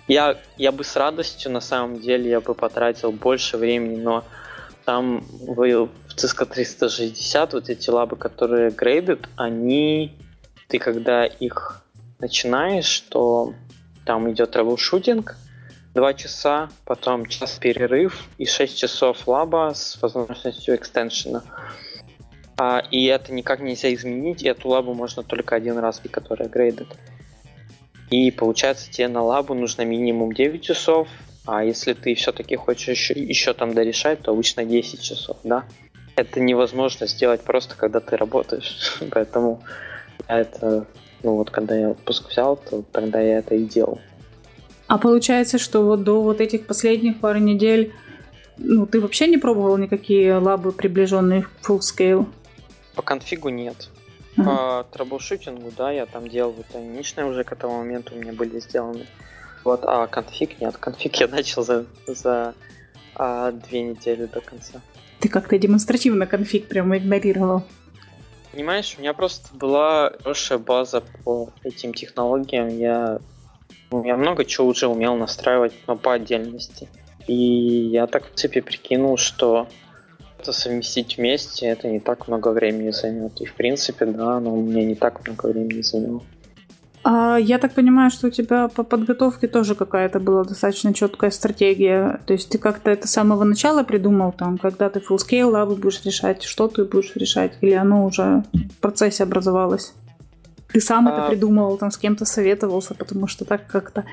Я, я бы с радостью, на самом деле, я бы потратил больше времени, но там в, в Cisco 360 вот эти лабы, которые грейдят, они, ты когда их начинаешь, то там идет troubleshooting, 2 часа, потом час перерыв и 6 часов лаба с возможностью extension а. А, и это никак нельзя изменить, и эту лабу можно только один раз, которая грейдит. И получается, тебе на лабу нужно минимум 9 часов, а если ты все-таки хочешь еще, еще там дорешать, то обычно 10 часов, да? Это невозможно сделать просто, когда ты работаешь. Поэтому это ну вот когда я отпуск взял, то тогда я это и делал. А получается, что вот до вот этих последних пары недель ну, ты вообще не пробовал никакие лабы, приближенные к full scale? По конфигу нет. Uh-huh. По troubleshooting у, да, я там делал вот единичные уже к этому моменту у меня были сделаны. Вот, а конфиг нет. Конфиг я начал за, за а, две недели до конца. Ты как-то демонстративно конфиг прямо игнорировал. Понимаешь, у меня просто была хорошая база по этим технологиям. Я, я много чего уже умел настраивать, но по отдельности. И я так, в принципе, прикинул, что это совместить вместе, это не так много времени займет. И, в принципе, да, но у меня не так много времени заняло. А я так понимаю, что у тебя по подготовке тоже какая-то была достаточно четкая стратегия. То есть ты как-то это с самого начала придумал, там, когда ты full scale лабы будешь решать, что ты будешь решать, или оно уже в процессе образовалось? Ты сам а... это придумывал, там с кем-то советовался, потому что так как-то,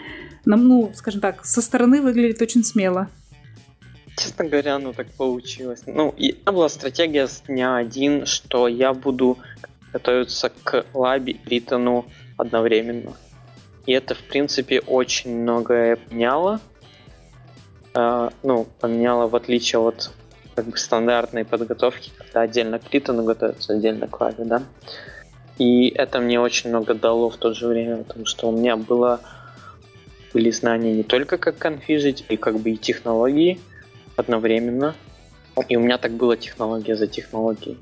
ну, скажем так, со стороны выглядит очень смело. Честно говоря, ну так получилось. Ну, и была стратегия с дня один, что я буду готовиться к лабе Ритану одновременно. И это, в принципе, очень многое поменяло. Uh, ну, поменяло в отличие от как бы стандартной подготовки, когда отдельно к Ритону готовится, отдельно к лаве, да. И это мне очень много дало в то же время, потому что у меня было были знания не только как конфижить, и как бы и технологии одновременно. И у меня так было технология за технологией.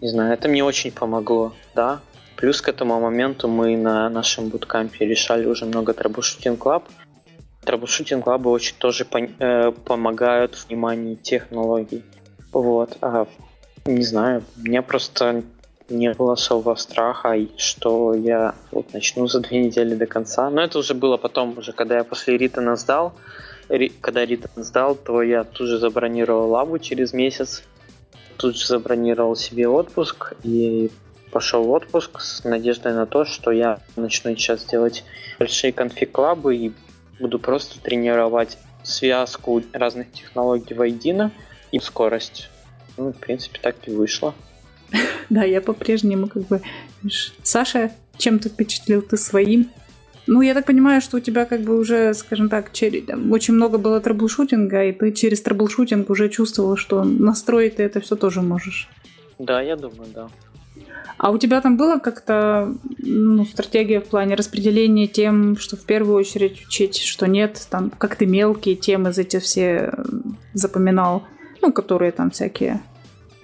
Не знаю, это мне очень помогло, да. Плюс к этому моменту мы на нашем bootcamp е решали уже много troubleshooting лаб. Troubleshooting лабы очень тоже э, помогают в понимании технологий. Вот. А, не знаю, мне просто не было особого страха, что я вот начну за две недели до конца. Но это уже было потом, уже когда я после Ритана сдал. Когда Ритан сдал, то я тут же забронировал лабу через месяц. Тут же забронировал себе отпуск и пошел в отпуск с надеждой на то, что я начну сейчас делать большие конфиг-лабы и буду просто тренировать связку разных технологий воедино и скорость. Ну, в принципе, так и вышло. Да, я по-прежнему как бы... Саша, чем ты впечатлил ты своим? Ну, я так понимаю, что у тебя как бы уже, скажем так, через, очень много было troubleshooting а, и ты через troubleshooting уже чувствовал, что настроить ты это все тоже можешь. Да, я думаю, да. А у тебя там было как-то ну, стратегия в плане распределения тем, что в первую очередь учить, что нет, там как ты мелкие темы за эти все запоминал, ну, которые там всякие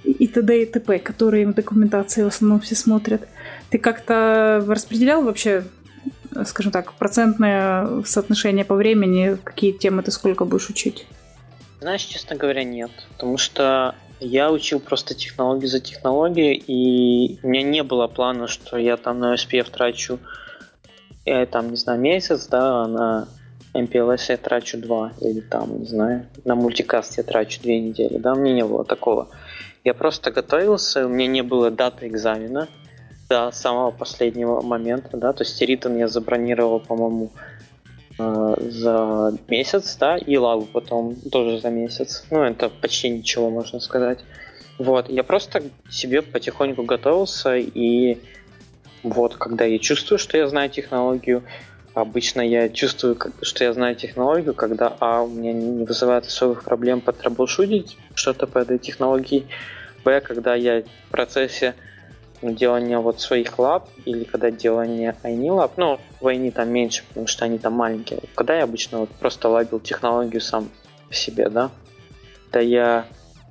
и т.д. и т.п., которые в документации в основном все смотрят. Ты как-то распределял вообще, скажем так, процентное соотношение по времени, какие темы ты сколько будешь учить? Знаешь, честно говоря, нет. Потому что я учил просто технологии за технологией, и у меня не было плана, что я там на SPF трачу, я там, не знаю, месяц, да, а на MPLS я трачу два, или там, не знаю, на мультикаст я трачу две недели, да, у меня не было такого. Я просто готовился, у меня не было даты экзамена до самого последнего момента, да, то есть Ритон я забронировал, по-моему, э, за месяц, да, и Лаву потом тоже за месяц. Ну, это почти ничего, можно сказать. Вот, я просто себе потихоньку готовился, и вот, когда я чувствую, что я знаю технологию, обычно я чувствую, что я знаю технологию, когда, а, у меня не вызывает особых проблем потраблшутить что-то по этой технологии, Б, когда я в процессе делания вот своих лап или когда делание айни лап, ну, в там меньше, потому что они там маленькие. Когда я обычно вот просто лабил технологию сам в себе, да, да я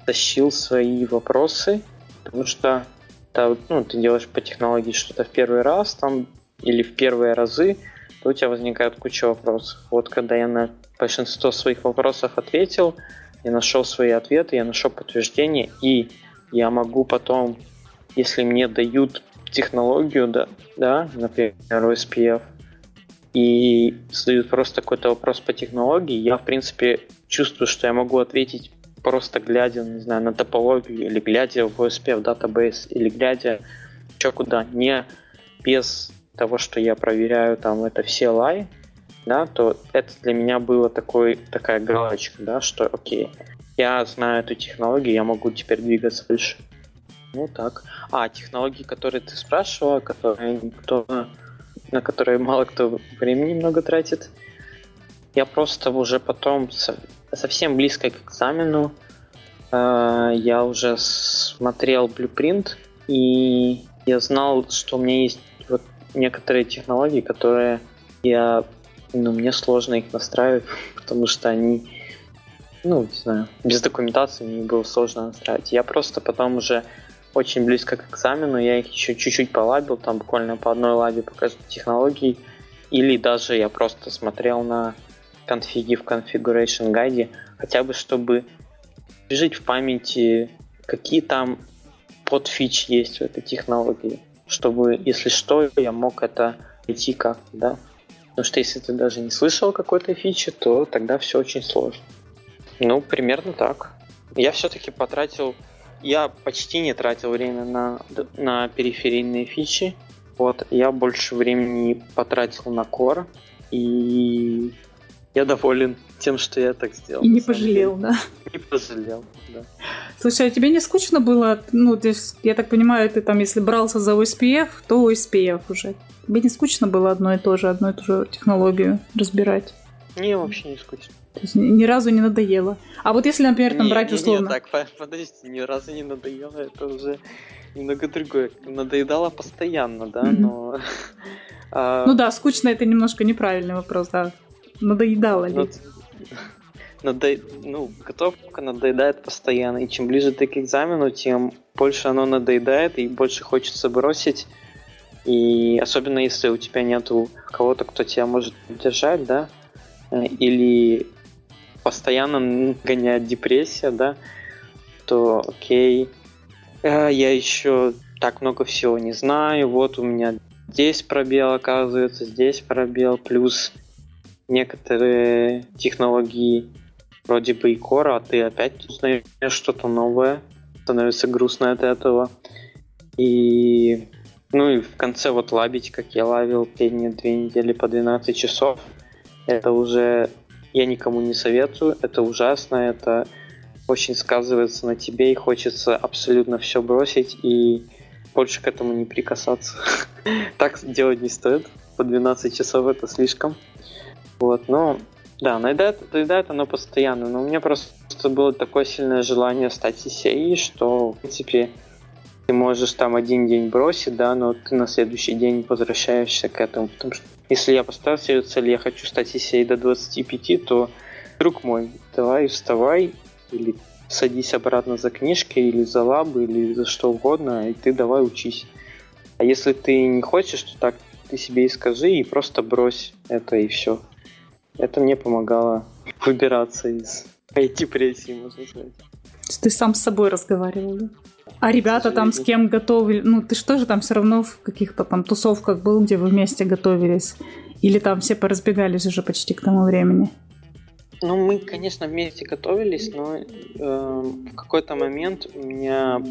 тащил свои вопросы, потому что да, ну, ты делаешь по технологии что-то в первый раз там или в первые разы, то у тебя возникает куча вопросов. Вот когда я на большинство своих вопросов ответил, я нашел свои ответы, я нашел подтверждение, и я могу потом, если мне дают технологию, да, да, например, OSPF, и задают просто какой-то вопрос по технологии, я, в принципе, чувствую, что я могу ответить просто глядя, не знаю, на топологию, или глядя в OSPF database, или глядя что куда, не без того, что я проверяю там это все лай, да, то это для меня было такой, такая галочка, да, что окей, я знаю эту технологию, я могу теперь двигаться дальше. Ну так. А, технологии, которые ты спрашивала, которые никто, на которые мало кто времени много тратит. Я просто уже потом, совсем близко к экзамену, э, я уже смотрел блюпринт, и я знал, что у меня есть вот некоторые технологии, которые я, ну, мне сложно их настраивать, потому что они ну, не знаю, без документации мне было сложно настраивать. Я просто потом уже очень близко к экзамену, я их еще чуть-чуть полабил, там буквально по одной лабе по технологии, или даже я просто смотрел на конфиги в configuration гайде, хотя бы чтобы жить в памяти, какие там подфич есть в этой технологии, чтобы, если что, я мог это пройти как да. Потому что если ты даже не слышал какой-то фичи, то тогда все очень сложно. Ну, примерно так. Я все-таки потратил... Я почти не тратил время на, на периферийные фичи. Вот, я больше времени потратил на Core. И я доволен тем, что я так сделал. И не пожалел, да? Не пожалел, да. Слушай, а тебе не скучно было? Ну, ты, я так понимаю, ты там, если брался за OSPF, то OSPF уже. Тебе не скучно было одно и то же, одну и ту же технологию разбирать? Не, вообще не скучно. То есть ни, ни разу не надоело. А вот если, например, там не, брать не, условно... Не, так, подождите, ни разу не надоело, это уже немного другое. Надоедало постоянно, да, mm-hmm. но... А, ну да, скучно это немножко неправильный вопрос, да. Надоедало ли? Надо... Ну, готовка надоедает постоянно, и чем ближе ты к экзамену, тем больше оно надоедает, и больше хочется бросить. И особенно если у тебя нету кого-то, кто тебя может поддержать, да, э, или постоянно гоняет депрессия, да, то окей, э, я еще так много всего не знаю, вот у меня здесь пробел оказывается, здесь пробел, плюс некоторые технологии вроде бы и кора, а ты опять узнаешь что-то новое, становится грустно от этого. И ну и в конце вот лабить, как я лавил последние две недели по 12 часов, это уже я никому не советую, это ужасно, это очень сказывается на тебе и хочется абсолютно все бросить и больше к этому не прикасаться. так делать не стоит. По 12 часов это слишком. Вот, но да, надоедает, надоедает оно постоянно, но у меня просто было такое сильное желание стать CCI, что, в принципе, ты можешь там один день бросить, да, но ты на следующий день возвращаешься к этому, потому что если я поставил себе цель, я хочу стать CCI до 25, то, друг мой, давай вставай, или садись обратно за книжкой, или за лабы, или за что угодно, и ты давай учись. А если ты не хочешь, то так ты себе и скажи, и просто брось это, и все. Это мне помогало выбираться из депрессии, можно сказать. Ты сам с собой разговаривал, да? А ребята там с кем готовили? Ну, ты что же там все равно в каких-то там тусовках был, где вы вместе готовились? Или там все поразбегались уже почти к тому времени? Ну, мы, конечно, вместе готовились, но э, в какой-то момент у меня,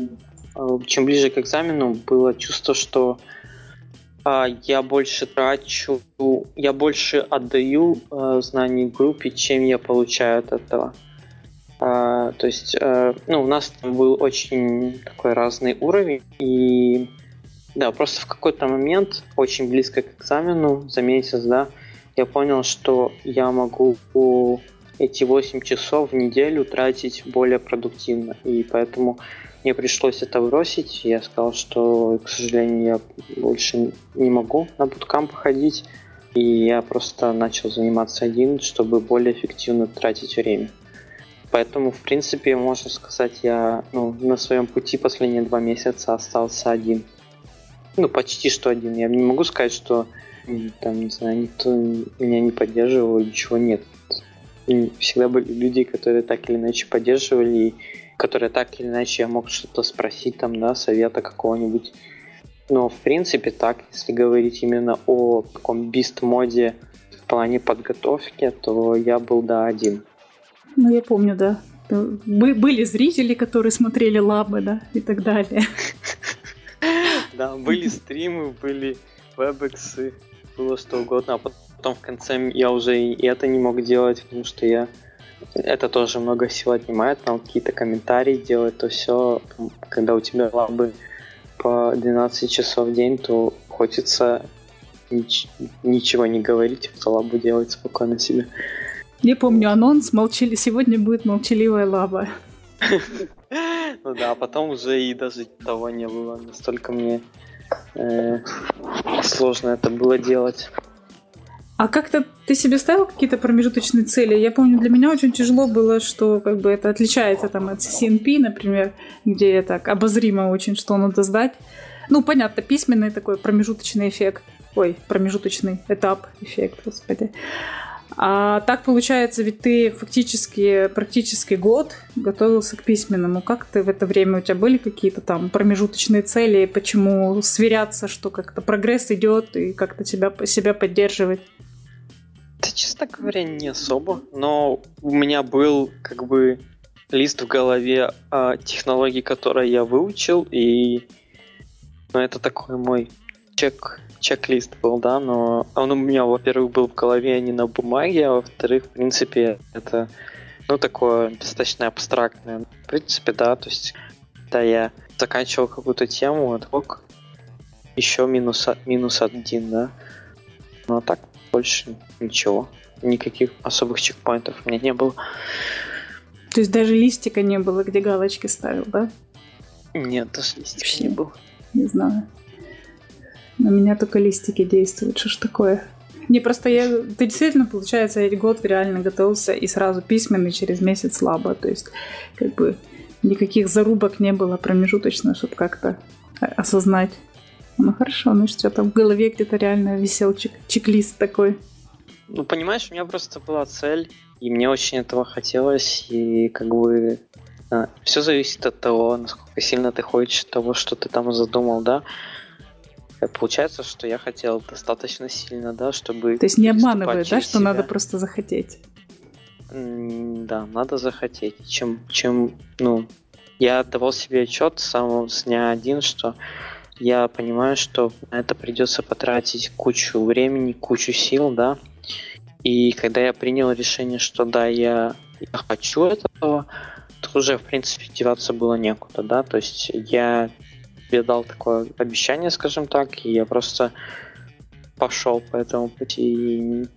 э, чем ближе к экзамену, было чувство, что а, я больше трачу, я больше отдаю э, знаний группе, чем я получаю от этого. А, то есть, э, ну, у нас там был очень такой разный уровень, и да, просто в какой-то момент, очень близко к экзамену, за месяц, да, я понял, что я могу эти 8 часов в неделю тратить более продуктивно. И поэтому мне пришлось это бросить. Я сказал, что, к сожалению, я больше не могу на буткамп ходить. И я просто начал заниматься один, чтобы более эффективно тратить время. Поэтому, в принципе, можно сказать, я ну, на своем пути последние два месяца остался один. Ну, почти что один. Я не могу сказать, что там, не знаю, никто меня не поддерживал, ничего нет. И всегда были люди, которые так или иначе поддерживали, и которые так или иначе я мог что-то спросить, там, да, совета какого-нибудь. Но, в принципе, так, если говорить именно о таком бист-моде в плане подготовки, то я был, да, один. Ну, я помню, да. Были зрители, которые смотрели лабы, да, и так далее. Да, были стримы, были вебексы, было что угодно, а потом в конце я уже и это не мог делать, потому что я это тоже много сил отнимает, там какие-то комментарии делать, то все, когда у тебя лабы по 12 часов в день, то хочется нич- ничего не говорить, а лабу делать спокойно себе. Я помню анонс, молчали, сегодня будет молчаливая лаба. Ну да, а потом уже и даже того не было. Настолько мне э, сложно это было делать. А как-то ты себе ставил какие-то промежуточные цели? Я помню, для меня очень тяжело было, что как бы это отличается там от CNP, например, где так обозримо очень, что надо сдать. Ну, понятно, письменный такой промежуточный эффект. Ой, промежуточный этап, эффект, господи. А так получается, ведь ты фактически практически год готовился к письменному. Как ты в это время, у тебя были какие-то там промежуточные цели, почему сверяться, что как-то прогресс идет и как-то себя, себя поддерживать? Да, честно говоря, не особо, но у меня был как бы лист в голове о технологии, которые я выучил, и ну, это такой мой чек чек-лист был, да, но он у меня, во-первых, был в голове, а не на бумаге, а во-вторых, в принципе, это, ну, такое достаточно абстрактное. В принципе, да, то есть, да, я заканчивал какую-то тему, вот, ок, еще минус, минус один, да. Ну, а так больше ничего. Никаких особых чекпоинтов у меня не было. То есть даже листика не было, где галочки ставил, да? Нет, даже листика Вообще, не было. Не знаю. На меня только листики действуют. Что ж такое? Не, просто я... Ты действительно, получается, эти год реально готовился и сразу письменный через месяц слабо. То есть, как бы, никаких зарубок не было промежуточно, чтобы как-то осознать. Ну хорошо, ну что там в голове где-то реально висел чек- чек-лист такой. Ну, понимаешь, у меня просто была цель, и мне очень этого хотелось, и как бы а, все зависит от того, насколько сильно ты хочешь того, что ты там задумал, да. Получается, что я хотел достаточно сильно, да, чтобы... То есть не обманывают, да, что себя. надо просто захотеть? Да, надо захотеть. Чем, чем, ну, я отдавал себе отчет с самого с дня один, что я понимаю, что на это придется потратить кучу времени, кучу сил, да. И когда я принял решение, что да, я, я хочу этого, то уже, в принципе, деваться было некуда, да. То есть я себе дал такое обещание, скажем так, и я просто пошел по этому пути,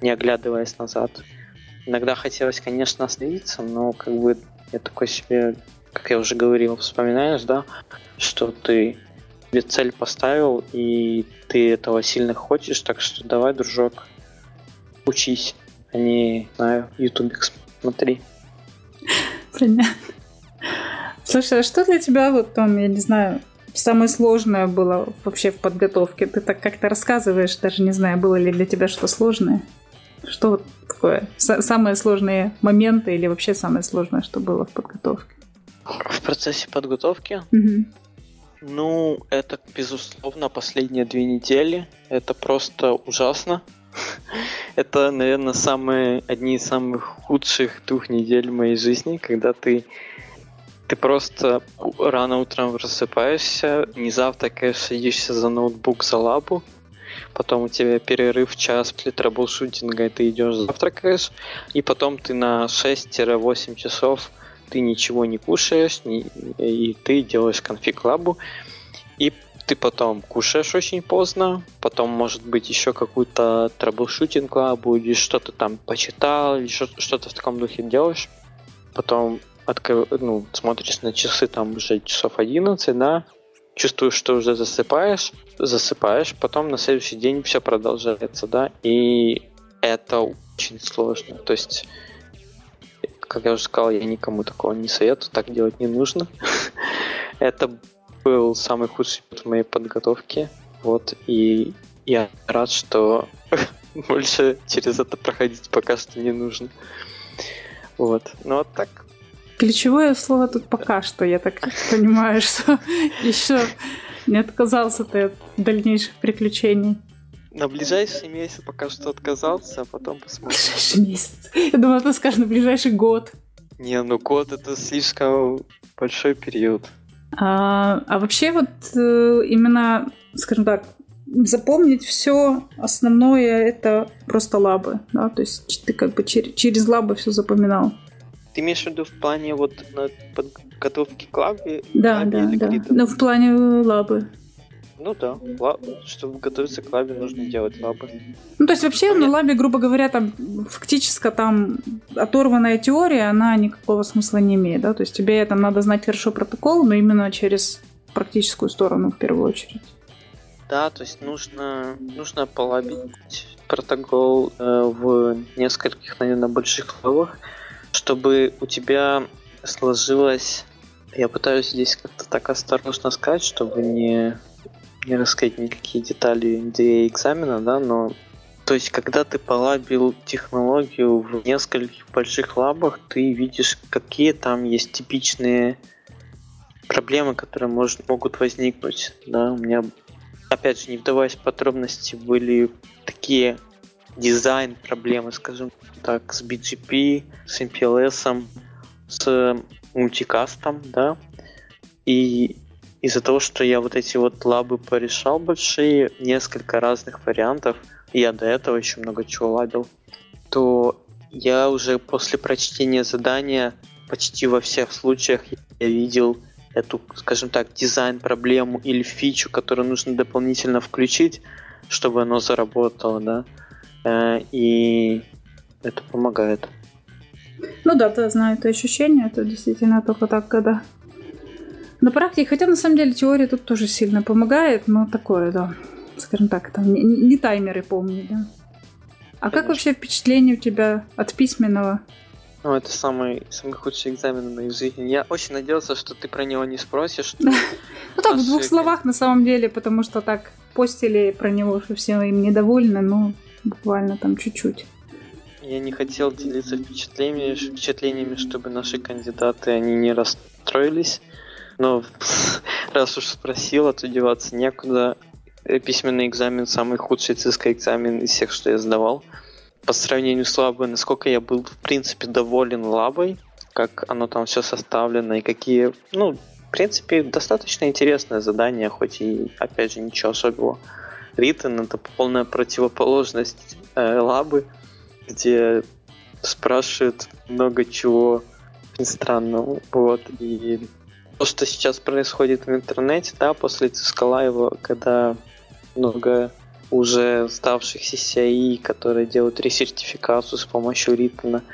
не оглядываясь назад. Иногда хотелось, конечно, остановиться, но как бы я такой себе, как я уже говорил, вспоминаешь, да, что ты себе цель поставил, и ты этого сильно хочешь, так что давай, дружок, учись, а не, знаю, ютубик смотри. Понятно. Слушай, а что для тебя вот там, я не знаю, самое сложное было вообще в подготовке? Ты так как-то рассказываешь, даже не знаю, было ли для тебя что сложное? Что вот такое? С- самые сложные моменты или вообще самое сложное, что было в подготовке? В процессе подготовки? Угу. Ну, это, безусловно, последние две недели. Это просто ужасно. Это, наверное, самые, одни из самых худших двух недель в моей жизни, когда ты ты просто рано утром просыпаешься, не завтракаешь, садишься за ноутбук, за лабу, потом у тебя перерыв час после troubleshooting а, и ты идешь завтракаешь, и потом ты на 6-8 часов ты ничего не кушаешь, не, и ты делаешь config лабу, и ты потом кушаешь очень поздно, потом, может быть, еще какую-то troubleshooting лабу, или что-то там почитал, или что-то в таком духе делаешь, потом откры... ну, смотришь на часы, там уже часов 11, да, чувствуешь, что уже засыпаешь, засыпаешь, потом на следующий день все продолжается, да, и это очень сложно. То есть, как я уже сказал, я никому такого не советую, так делать не нужно. это был самый худший в моей подготовке, вот, и я рад, что больше через это проходить пока что не нужно. Вот. Ну вот так Ключевое слово тут пока что, я так понимаю, что еще не отказался ты от дальнейших приключений. На ближайший месяц пока что отказался, а потом посмотрим. Ближайший месяц. Я думала, ты скажешь на ближайший год. Не, ну год это слишком большой период. А, а вообще вот э, именно, скажем так, запомнить все основное это просто лабы, да, то есть ты как бы через, через лабы все запоминал. Ты имеешь в виду в плане вот на подготовки к лабе? Да, лабе да, да. Гридом? Ну, в плане лабы. Ну да, лаб... чтобы готовиться к лабе, нужно делать лабы. Ну, то есть вообще на лабе, грубо говоря, там фактически там оторванная теория, она никакого смысла не имеет, да? То есть тебе там надо знать хорошо протокол, но именно через практическую сторону в первую очередь. Да, то есть нужно, нужно полабить протокол э, в нескольких, наверное, больших лабах, чтобы у тебя сложилось... Я пытаюсь здесь как-то так осторожно сказать, чтобы не, не раскрыть никакие детали NDA экзамена, да, но То есть, когда ты полабил технологию в нескольких больших лабах, ты видишь, какие там есть типичные проблемы, которые мож, могут возникнуть. Да, у меня, опять же, не вдаваясь в подробности, были такие дизайн проблемы, скажем так, с BGP, с MPLS, с мультикастом, да, и из-за того, что я вот эти вот лабы порешал большие, несколько разных вариантов, я до этого еще много чего лабил, то я уже после прочтения задания почти во всех случаях я видел эту, скажем так, дизайн-проблему или фичу, которую нужно дополнительно включить, чтобы оно заработало, да. Э, и это помогает. Ну да, ты знаю это ощущение, это действительно только так, когда на практике, хотя на самом деле теория тут тоже сильно помогает, но такое, да, скажем так, там не, не таймеры помню, да. А Конечно. как вообще впечатление у тебя от письменного? Ну, это самый, самый худший экзамен в моей жизни. Я очень надеялся, что ты про него не спросишь. Ну так, в двух словах на самом деле, потому что так постили про него, что все им недовольны, но буквально там чуть-чуть. Я не хотел делиться впечатлениями, впечатлениями, чтобы наши кандидаты, они не расстроились. Но раз уж спросила, то деваться некуда. Э, письменный экзамен самый худший ЦИСКО экзамен из всех, что я сдавал. По сравнению с лабой, насколько я был, в принципе, доволен лабой, как оно там все составлено и какие, ну, в принципе, достаточно интересное задание, хоть и, опять же, ничего особого. Ритен — это полная противоположность э, лабы, где спрашивают много чего странного, вот, и то, что сейчас происходит в интернете, да, после Цискалаева, когда много уже ставших CCI, которые делают ресертификацию с помощью Ритона,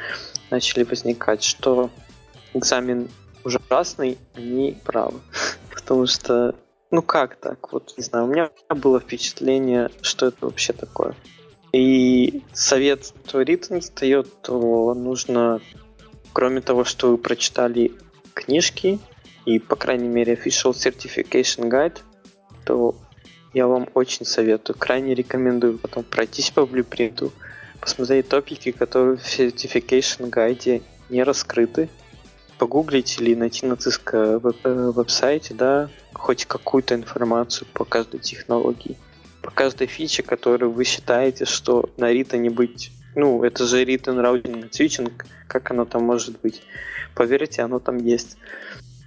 начали возникать, что экзамен ужасный, они правы. Потому что, ну как так, вот не знаю, у меня было впечатление, что это вообще такое. И совет, что Ритон дает, то нужно, кроме того, что вы прочитали книжки, и, по крайней мере, Official Certification Guide, то я вам очень советую, крайне рекомендую потом пройтись по блюпринту, посмотреть топики, которые в Certification Guide не раскрыты, погуглить или найти на Cisco э, веб-сайте, да, хоть какую-то информацию по каждой технологии, по каждой фиче, которую вы считаете, что на Рита не быть. Ну, это же Written Routing Switching, как оно там может быть? Поверьте, оно там есть.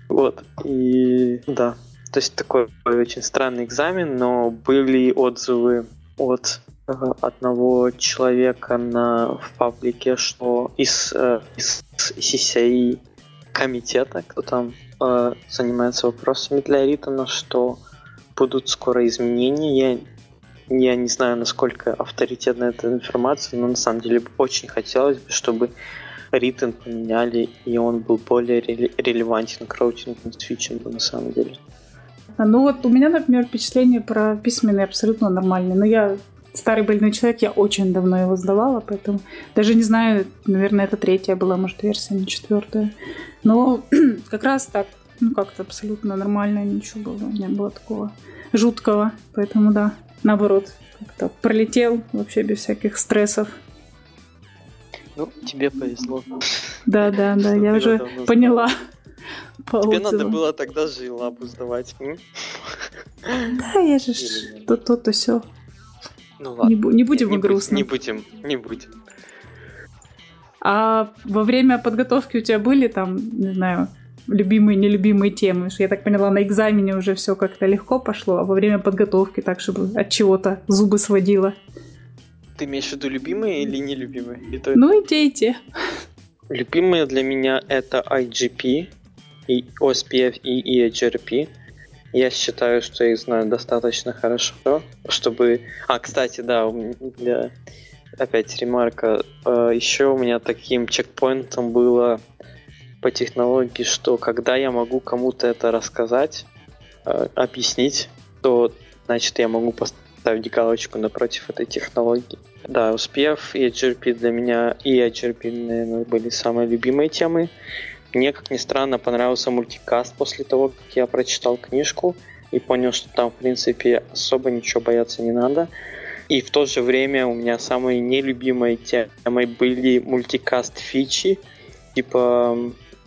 Вот. И да, то есть такой очень странный экзамен, но были отзывы от э, одного человека на, в паблике, что из, э, из CCI комитета, кто там э, занимается вопросами для Ритона, что будут скоро изменения. Я, я не знаю, насколько авторитетна эта информация, но на самом деле очень хотелось бы, чтобы Ритен поменяли, и он был более релевантен к роутингу свитчингу на самом деле. Ну вот у меня, например, впечатление про письменный абсолютно нормальный. Но я старый больной человек, я очень давно его сдавала, поэтому даже не знаю, наверное, это третья была, может, версия, не четвертая. Но как раз так, ну как-то абсолютно нормально, ничего было, не было такого жуткого. Поэтому да, наоборот, как-то пролетел вообще без всяких стрессов. Ну, тебе повезло. Да, да, да, я уже поняла. По тебе надо было тогда же лабу сдавать. Да, я же то то то все. Ну ладно. Не, будем не, грустно. Не будем, не будем. А во время подготовки у тебя были там, не знаю, любимые, нелюбимые темы? Я так поняла, на экзамене уже все как-то легко пошло, а во время подготовки так, чтобы от чего-то зубы сводило. Ты имеешь в виду любимые или нелюбимые? И то, ну, и те, и те. Любимые для меня это IGP, и OSPF и EHRP. Я считаю, что их знаю достаточно хорошо, чтобы... А, кстати, да, для... опять ремарка. Э, Еще у меня таким чекпоинтом было по технологии, что когда я могу кому-то это рассказать, э, объяснить, то значит я могу поставить галочку напротив этой технологии. Да, успев и HRP для меня и HRP, наверное, были самые любимые темы. Мне, как ни странно, понравился мультикаст после того, как я прочитал книжку и понял, что там, в принципе, особо ничего бояться не надо. И в то же время у меня самой нелюбимой темой были мультикаст фичи, типа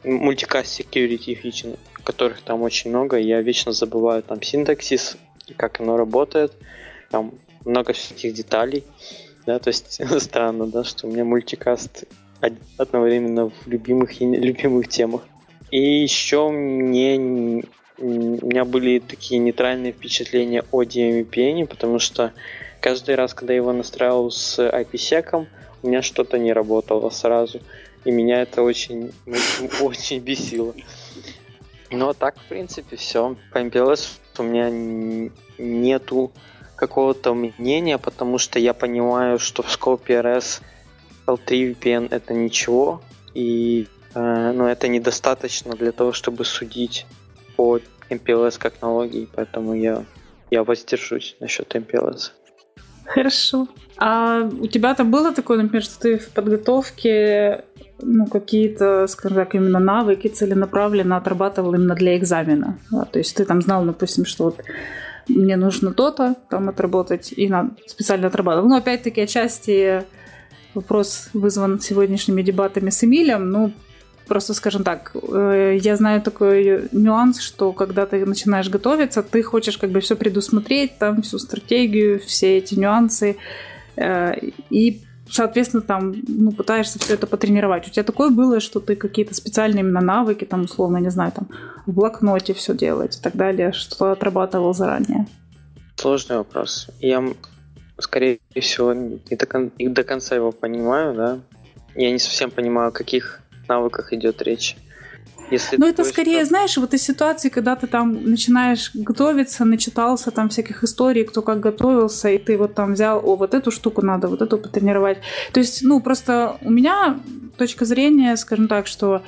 мультикаст security фичи, которых там очень много. Я вечно забываю там синтаксис, как оно работает. Там много всяких деталей. Да, то есть странно, да, что у меня мультикаст одновременно в любимых и нелюбимых темах. И еще мне у меня были такие нейтральные впечатления о DMVPN, потому что каждый раз, когда я его настраивал с IPsec, у меня что-то не работало сразу. И меня это очень, очень бесило. Но так, в принципе, все. По MPLS у меня нету какого-то мнения, потому что я понимаю, что в скопе RS L3 VPN это ничего, и э, ну, это недостаточно для того, чтобы судить по MPLS технологии, поэтому я, я воздержусь насчет MPLS. Хорошо. А у тебя там было такое, например, что ты в подготовке ну, какие-то, скажем так, именно навыки целенаправленно отрабатывал именно для экзамена? Да? То есть ты там знал, допустим, что вот мне нужно то-то там отработать, и надо специально отрабатывал. Но опять-таки отчасти вопрос вызван сегодняшними дебатами с Эмилем. Ну, просто, скажем так, э, я знаю такой нюанс, что когда ты начинаешь готовиться, ты хочешь как бы все предусмотреть, там всю стратегию, все эти нюансы, э, и соответственно, там, ну, пытаешься все это потренировать. У тебя такое было, что ты какие-то специальные именно навыки, там, условно, не знаю, там, в блокноте все делать и так далее, что отрабатывал заранее? Сложный вопрос. Я скорее всего, не до, не до конца его понимаю, да. Я не совсем понимаю, о каких навыках идет речь. Если ну, это скорее, что... знаешь, вот из ситуации, когда ты там начинаешь готовиться, начитался там всяких историй, кто как готовился, и ты вот там взял, о, вот эту штуку надо, вот эту потренировать. То есть, ну, просто у меня точка зрения, скажем так, что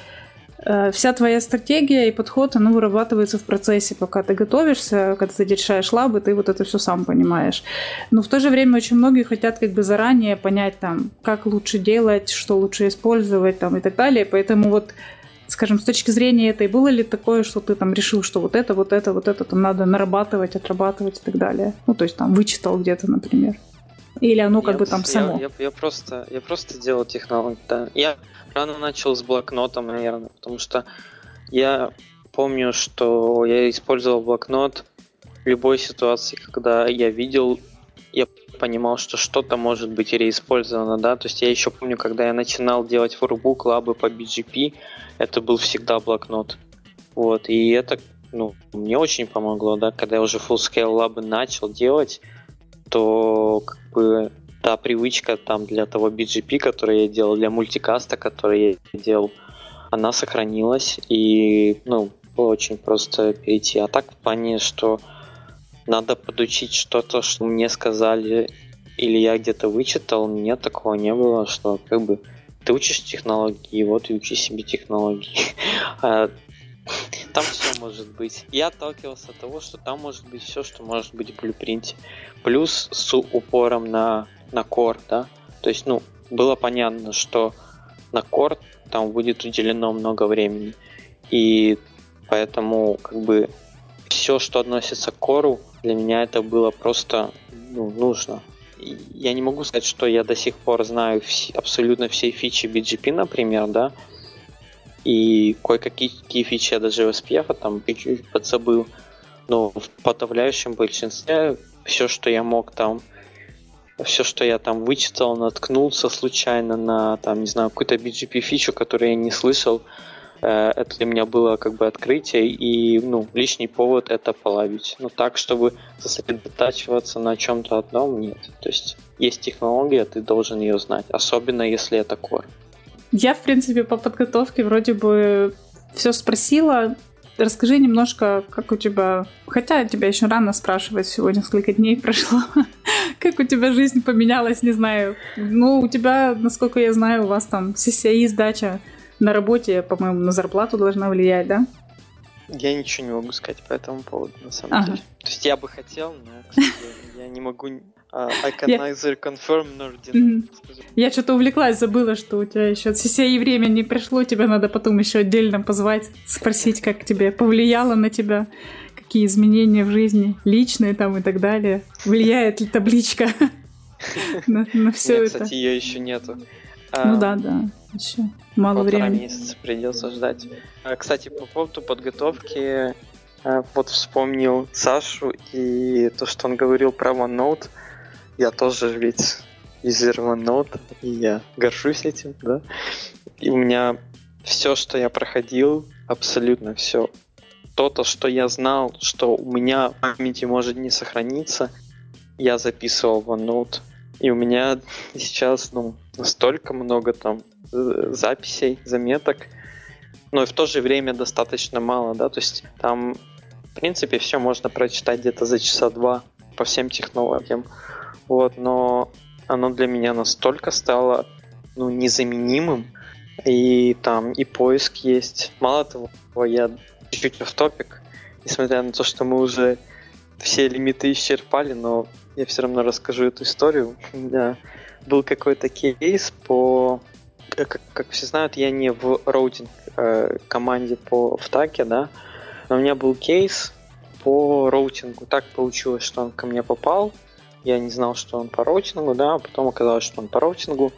вся твоя стратегия и подход, оно вырабатывается в процессе, пока ты готовишься, когда ты решаешь лабы, ты вот это все сам понимаешь. Но в то же время очень многие хотят как бы заранее понять там, как лучше делать, что лучше использовать там и так далее. Поэтому вот скажем, с точки зрения этой, было ли такое, что ты там решил, что вот это, вот это, вот это там надо нарабатывать, отрабатывать и так далее? Ну, то есть там вычитал где-то, например. Или оно как я, бы там само? Я, я, я, просто, я просто делал технологию, да. Я рано начал с блокнотом, наверное, потому что я помню, что я использовал блокнот в любой ситуации, когда я видел, я понимал, что что-то может быть реиспользовано, да, то есть я еще помню, когда я начинал делать workbook, лабы по BGP, это был всегда блокнот, вот, и это, ну, мне очень помогло, да, когда я уже full scale лабы начал делать, то как бы та привычка там для того BGP, который я делал, для мультикаста, который я делал, она сохранилась, и, ну, было очень просто перейти. А так в плане, что надо подучить что-то, что мне сказали, или я где-то вычитал, нет, такого не было, что как бы ты учишь технологии, вот и учи себе технологии. А там все может быть. Я отталкивался от того, что там может быть все, что может быть в блюпринте. Плюс с упором на, на core, да. То есть, ну, было понятно, что на core там будет уделено много времени. И поэтому, как бы, все, что относится к кору, для меня это было просто ну, нужно. Я не могу сказать, что я до сих пор знаю вс- абсолютно все фичи BGP, например, да, и кое-какие фичи я даже в SPF там чуть-чуть подзабыл. Но в подавляющем большинстве все, что я мог там, все, что я там вычитал, наткнулся случайно на, там, не знаю, какую-то BGP фичу, которую я не слышал, э, это для меня было как бы открытие, и, ну, лишний повод это половить. Но так, чтобы сосредотачиваться на чем-то одном, нет. То есть есть технология, ты должен ее знать, особенно если это core. Я, в принципе, по подготовке вроде бы все спросила. Расскажи немножко, как у тебя... Хотя тебя еще рано спрашивать, всего несколько дней прошло. как у тебя жизнь поменялась, не знаю. Ну, у тебя, насколько я знаю, у вас там CCI сдача на работе, по-моему, на зарплату должна влиять, да? Я ничего не могу сказать по этому поводу, на самом ага. деле. То есть я бы хотел, но, кстати, я не могу Uh, I can я... neither confirm nor deny. Я что-то увлеклась, забыла, что у тебя еще и время не пришло, тебе надо потом еще отдельно позвать, спросить, как тебе повлияло на тебя, какие изменения в жизни, личные там и так далее. Влияет ли табличка? на, на все Нет, это. кстати, ее еще нету. Ну А, да, да, еще мало времени. месяца придется ждать. А, Кстати, по поводу подготовки, вот вспомнил Сашу и то, что он говорил про OneNote. Я тоже ведь юзер OneNote, и я горжусь этим, да. И у меня все, что я проходил, абсолютно все. То-то, что я знал, что у меня в памяти может не сохраниться, я записывал в OneNote. И у меня сейчас, ну, настолько много там э, записей, заметок, но и в то же время достаточно мало, да, то есть там, в принципе, все можно прочитать где-то за часа два по всем технологиям, вот, но оно для меня настолько стало, ну, незаменимым, и там и поиск есть. Мало того, я чуть-чуть off-topic, несмотря на то, что мы уже все лимиты исчерпали, но я все равно расскажу эту историю. У меня был какой-то кейс по... Как, как все знают, я не в routing э, команде в TAC е, да, но у меня был кейс по routing у. Так получилось, что он ко мне попал. Я не знал, что он по routing у, да, а потом оказалось, что он по routing у.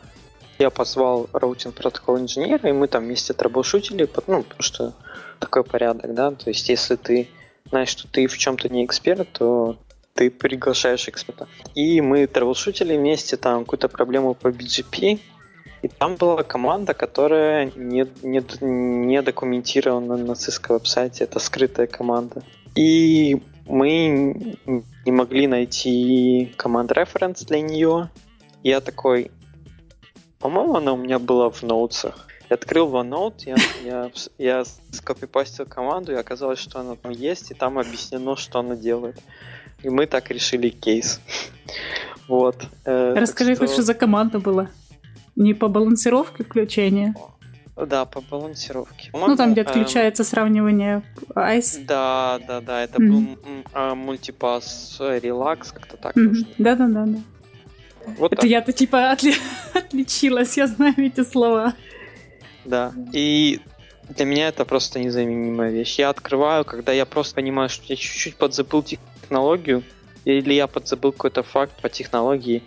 Я позвал routing protocol инженера, и мы там вместе трэблшутили, ну, потому что такой порядок, да, то есть если ты знаешь, что ты в чем-то не эксперт, то ты приглашаешь эксперта. И мы трэблшутили вместе там какую-то проблему по BGP, и там была команда, которая не, не, не документирована на Cisco веб-сайте, это скрытая команда. И мы не могли найти команд референс для нее. Я такой, по-моему, она у меня была в ноутсах. Я открыл OneNote, я, я, я скопипастил команду, и оказалось, что она там есть, и там объяснено, что она делает. И мы так решили кейс. Вот. э, Расскажи, что- хоть что за команда была? Не по балансировке включения? Да, по балансировке. Ну, там, где эм, отключается сравнивание ICE. Да, да, да, это был а, мультипасс э, релакс, как-то так. Да-да-да. да. Вот Это я-то типа отли- отличилась, я знаю эти слова. да. И для меня это просто незаменимая вещь. Я открываю, когда я просто понимаю, что я чуть-чуть подзабыл технологию, или я подзабыл какой-то факт по технологии.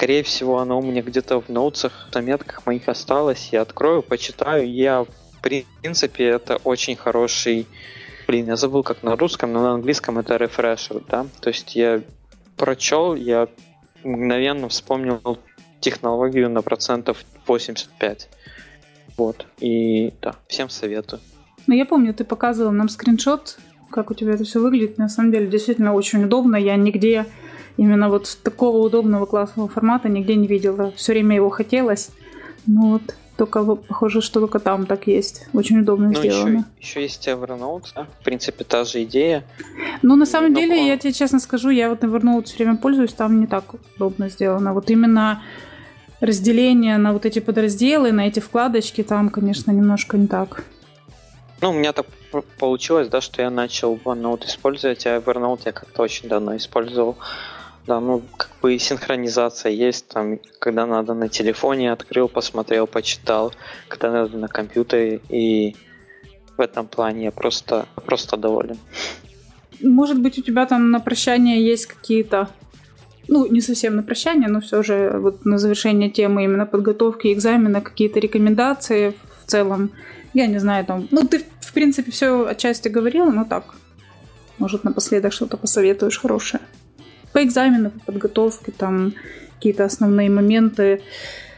Скорее всего, оно у меня где-то в ноутсах, в заметках моих осталось. Я открою, почитаю. Я, в принципе, это очень хороший... Блин, я забыл, как на русском, но на английском это рефрешер, да? То есть я прочел, я мгновенно вспомнил технологию на процентов 85. Вот. И да, всем советую. Ну, я помню, ты показывал нам скриншот, как у тебя это все выглядит. На самом деле, действительно очень удобно. Я нигде именно вот такого удобного классового формата нигде не видела. Все время его хотелось. Ну вот, только похоже, что только там так есть. Очень удобно Ну, еще, сделано. еще есть Evernote, да? В принципе, та же идея. Ну, на самом Ну, деле, по- я тебе честно скажу, я вот Evernote все время пользуюсь, там не так удобно сделано. Вот именно разделение на вот эти подразделы, на эти вкладочки, там, конечно, немножко не так. Ну, у меня так получилось, да, что я начал OneNote использовать, а Evernote я как-то очень давно использовал. Да, ну, как бы синхронизация есть, там, когда надо на телефоне открыл, посмотрел, почитал, когда надо на компьютере, и в этом плане я просто, просто доволен. Может быть, у тебя там на прощание есть какие-то, ну, не совсем на прощание, но все же вот на завершение темы именно подготовки экзамена какие-то рекомендации в целом. Я не знаю, там, ну, ты, в принципе, все отчасти говорила, но так, может, напоследок что-то посоветуешь хорошее. По экзамену, по подготовке, там, какие-то основные моменты,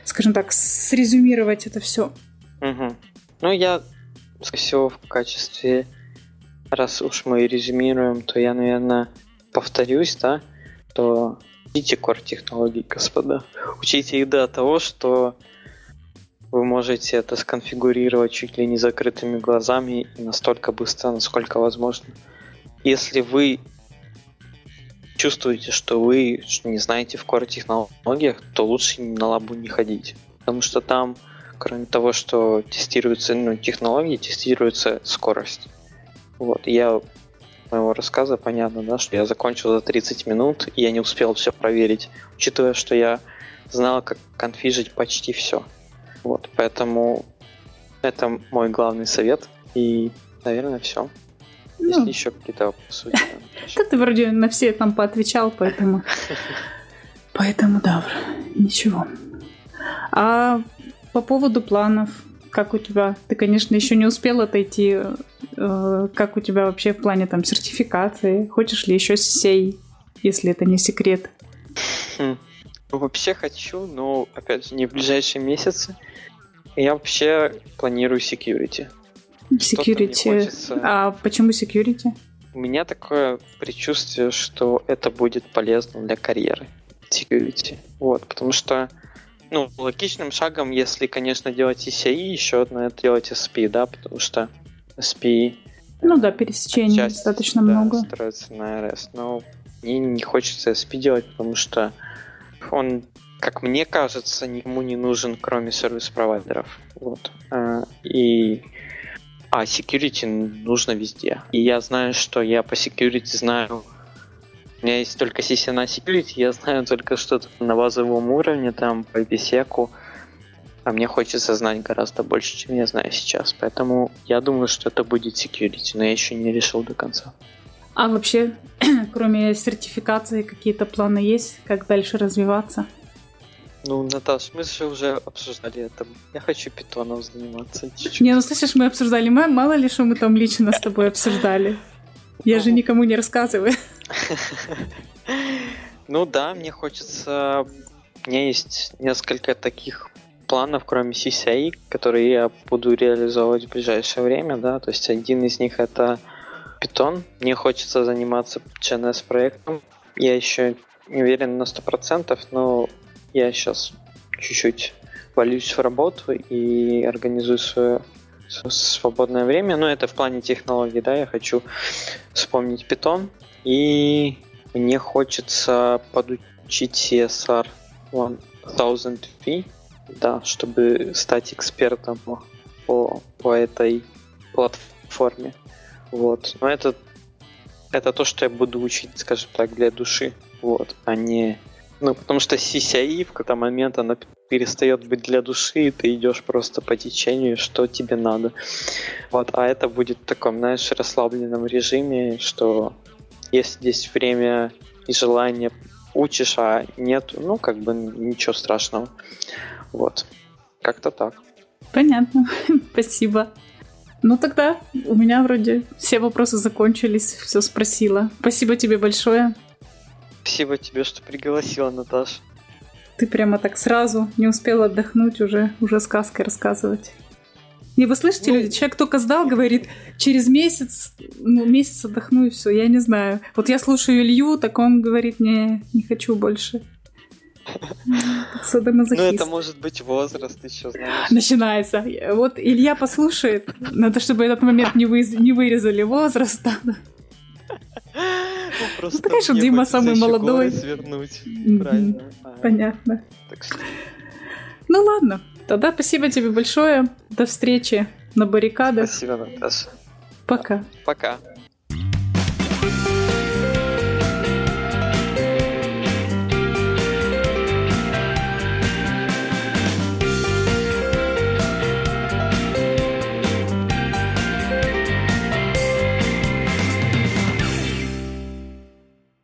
скажем так, срезюмировать это все. Мгм. Ну, я, скорее всего, в качестве, раз уж мы резюмируем, то я, наверное, повторюсь, да, что учите core технологий, господа. Учите их до того, что вы можете это сконфигурировать чуть ли не закрытыми глазами и настолько быстро, насколько возможно. Если вы чувствуете, что вы не знаете в core технологиях, то лучше на лабу не ходить. Потому что там кроме того, что тестируются ну, технологии, тестируется скорость. Вот, я моего рассказа понятно, да, что я закончил за 30 минут, и я не успел все проверить, учитывая, что я знал, как конфижить почти все. Вот, поэтому это мой главный совет, и, наверное, все. Если Ну, еще какие-то вопросы да ты вроде на все там поотвечал, поэтому... Поэтому да, ничего. А по поводу планов, как у тебя? Ты, конечно, еще не успел отойти. Э, как у тебя вообще в плане там сертификации? Хочешь ли еще сей, если это не секрет? Хм. Вообще хочу, но, опять же, не в ближайшие месяцы. Я вообще планирую security. Security. Хочется... А почему security? У меня такое предчувствие, что это будет полезно для карьеры security. Вот, потому что ну, логичным шагом, если, конечно, делать ECI, еще одно это делать SP, да, потому что SP... Ну да, пересечений часть, достаточно да, много. строится на RS, но мне не хочется SP делать, потому что он, как мне кажется, никому не нужен, кроме сервис-провайдеров. Вот. А, и а security нужно везде. И я знаю, что я по security знаю у меня есть только CCNA Security, я знаю только что-то на базовом уровне, там, по IPsec, а мне хочется знать гораздо больше, чем я знаю сейчас. Поэтому я думаю, что это будет security, но я еще не решил до конца. А вообще, кроме сертификации, какие-то планы есть, как дальше развиваться? Ну, Наташ, мы же уже обсуждали это. Я хочу питоном заниматься чуть-чуть. Не, ну слышишь, мы обсуждали, мы, мало ли что мы там лично с тобой обсуждали. Я же никому не рассказываю. Ну да, мне хочется... У меня есть несколько таких планов, кроме CCI, которые я буду реализовывать в ближайшее время, да, то есть один из них это Python. Мне хочется заниматься CNS проектом. Я еще не уверен на 100%, но я сейчас чуть-чуть валюсь в работу и организую свое свободное время. Но это в плане технологий, да, я хочу вспомнить Python. И мне хочется подучить CSR 1000V, да, чтобы стать экспертом по, по этой платформе. Вот. Но это, это то, что я буду учить, скажем так, для души. Вот, а не... Ну, потому что CCI в какой-то момент она перестает быть для души, и ты идешь просто по течению, что тебе надо. Вот, а это будет в таком, знаешь, расслабленном режиме, что если есть время и желание, учишь, а нет, ну, как бы ничего страшного. Вот. Как-то так. Понятно. Спасибо. Ну тогда у меня вроде все вопросы закончились, все спросила. Спасибо тебе большое. Спасибо тебе, что пригласила, Наташа. Ты прямо так сразу не успела отдохнуть, уже, уже сказкой рассказывать. Не, вы слышите, ну, люди, человек только сдал, говорит, через месяц, ну, месяц отдохну и все, я не знаю. Вот я слушаю Илью, так он говорит, не, не хочу больше. Ну, это может быть возраст еще, знаешь. Начинается. Вот Илья послушает. Надо, чтобы этот момент не, вы... не вырезали возраст. Ну, просто ну, конечно, Дима самый молодой. Свернуть. Правильно. Понятно. Ну ладно. Тогда спасибо тебе большое. До встречи на баррикадах. Спасибо, Наташа. Пока. Пока.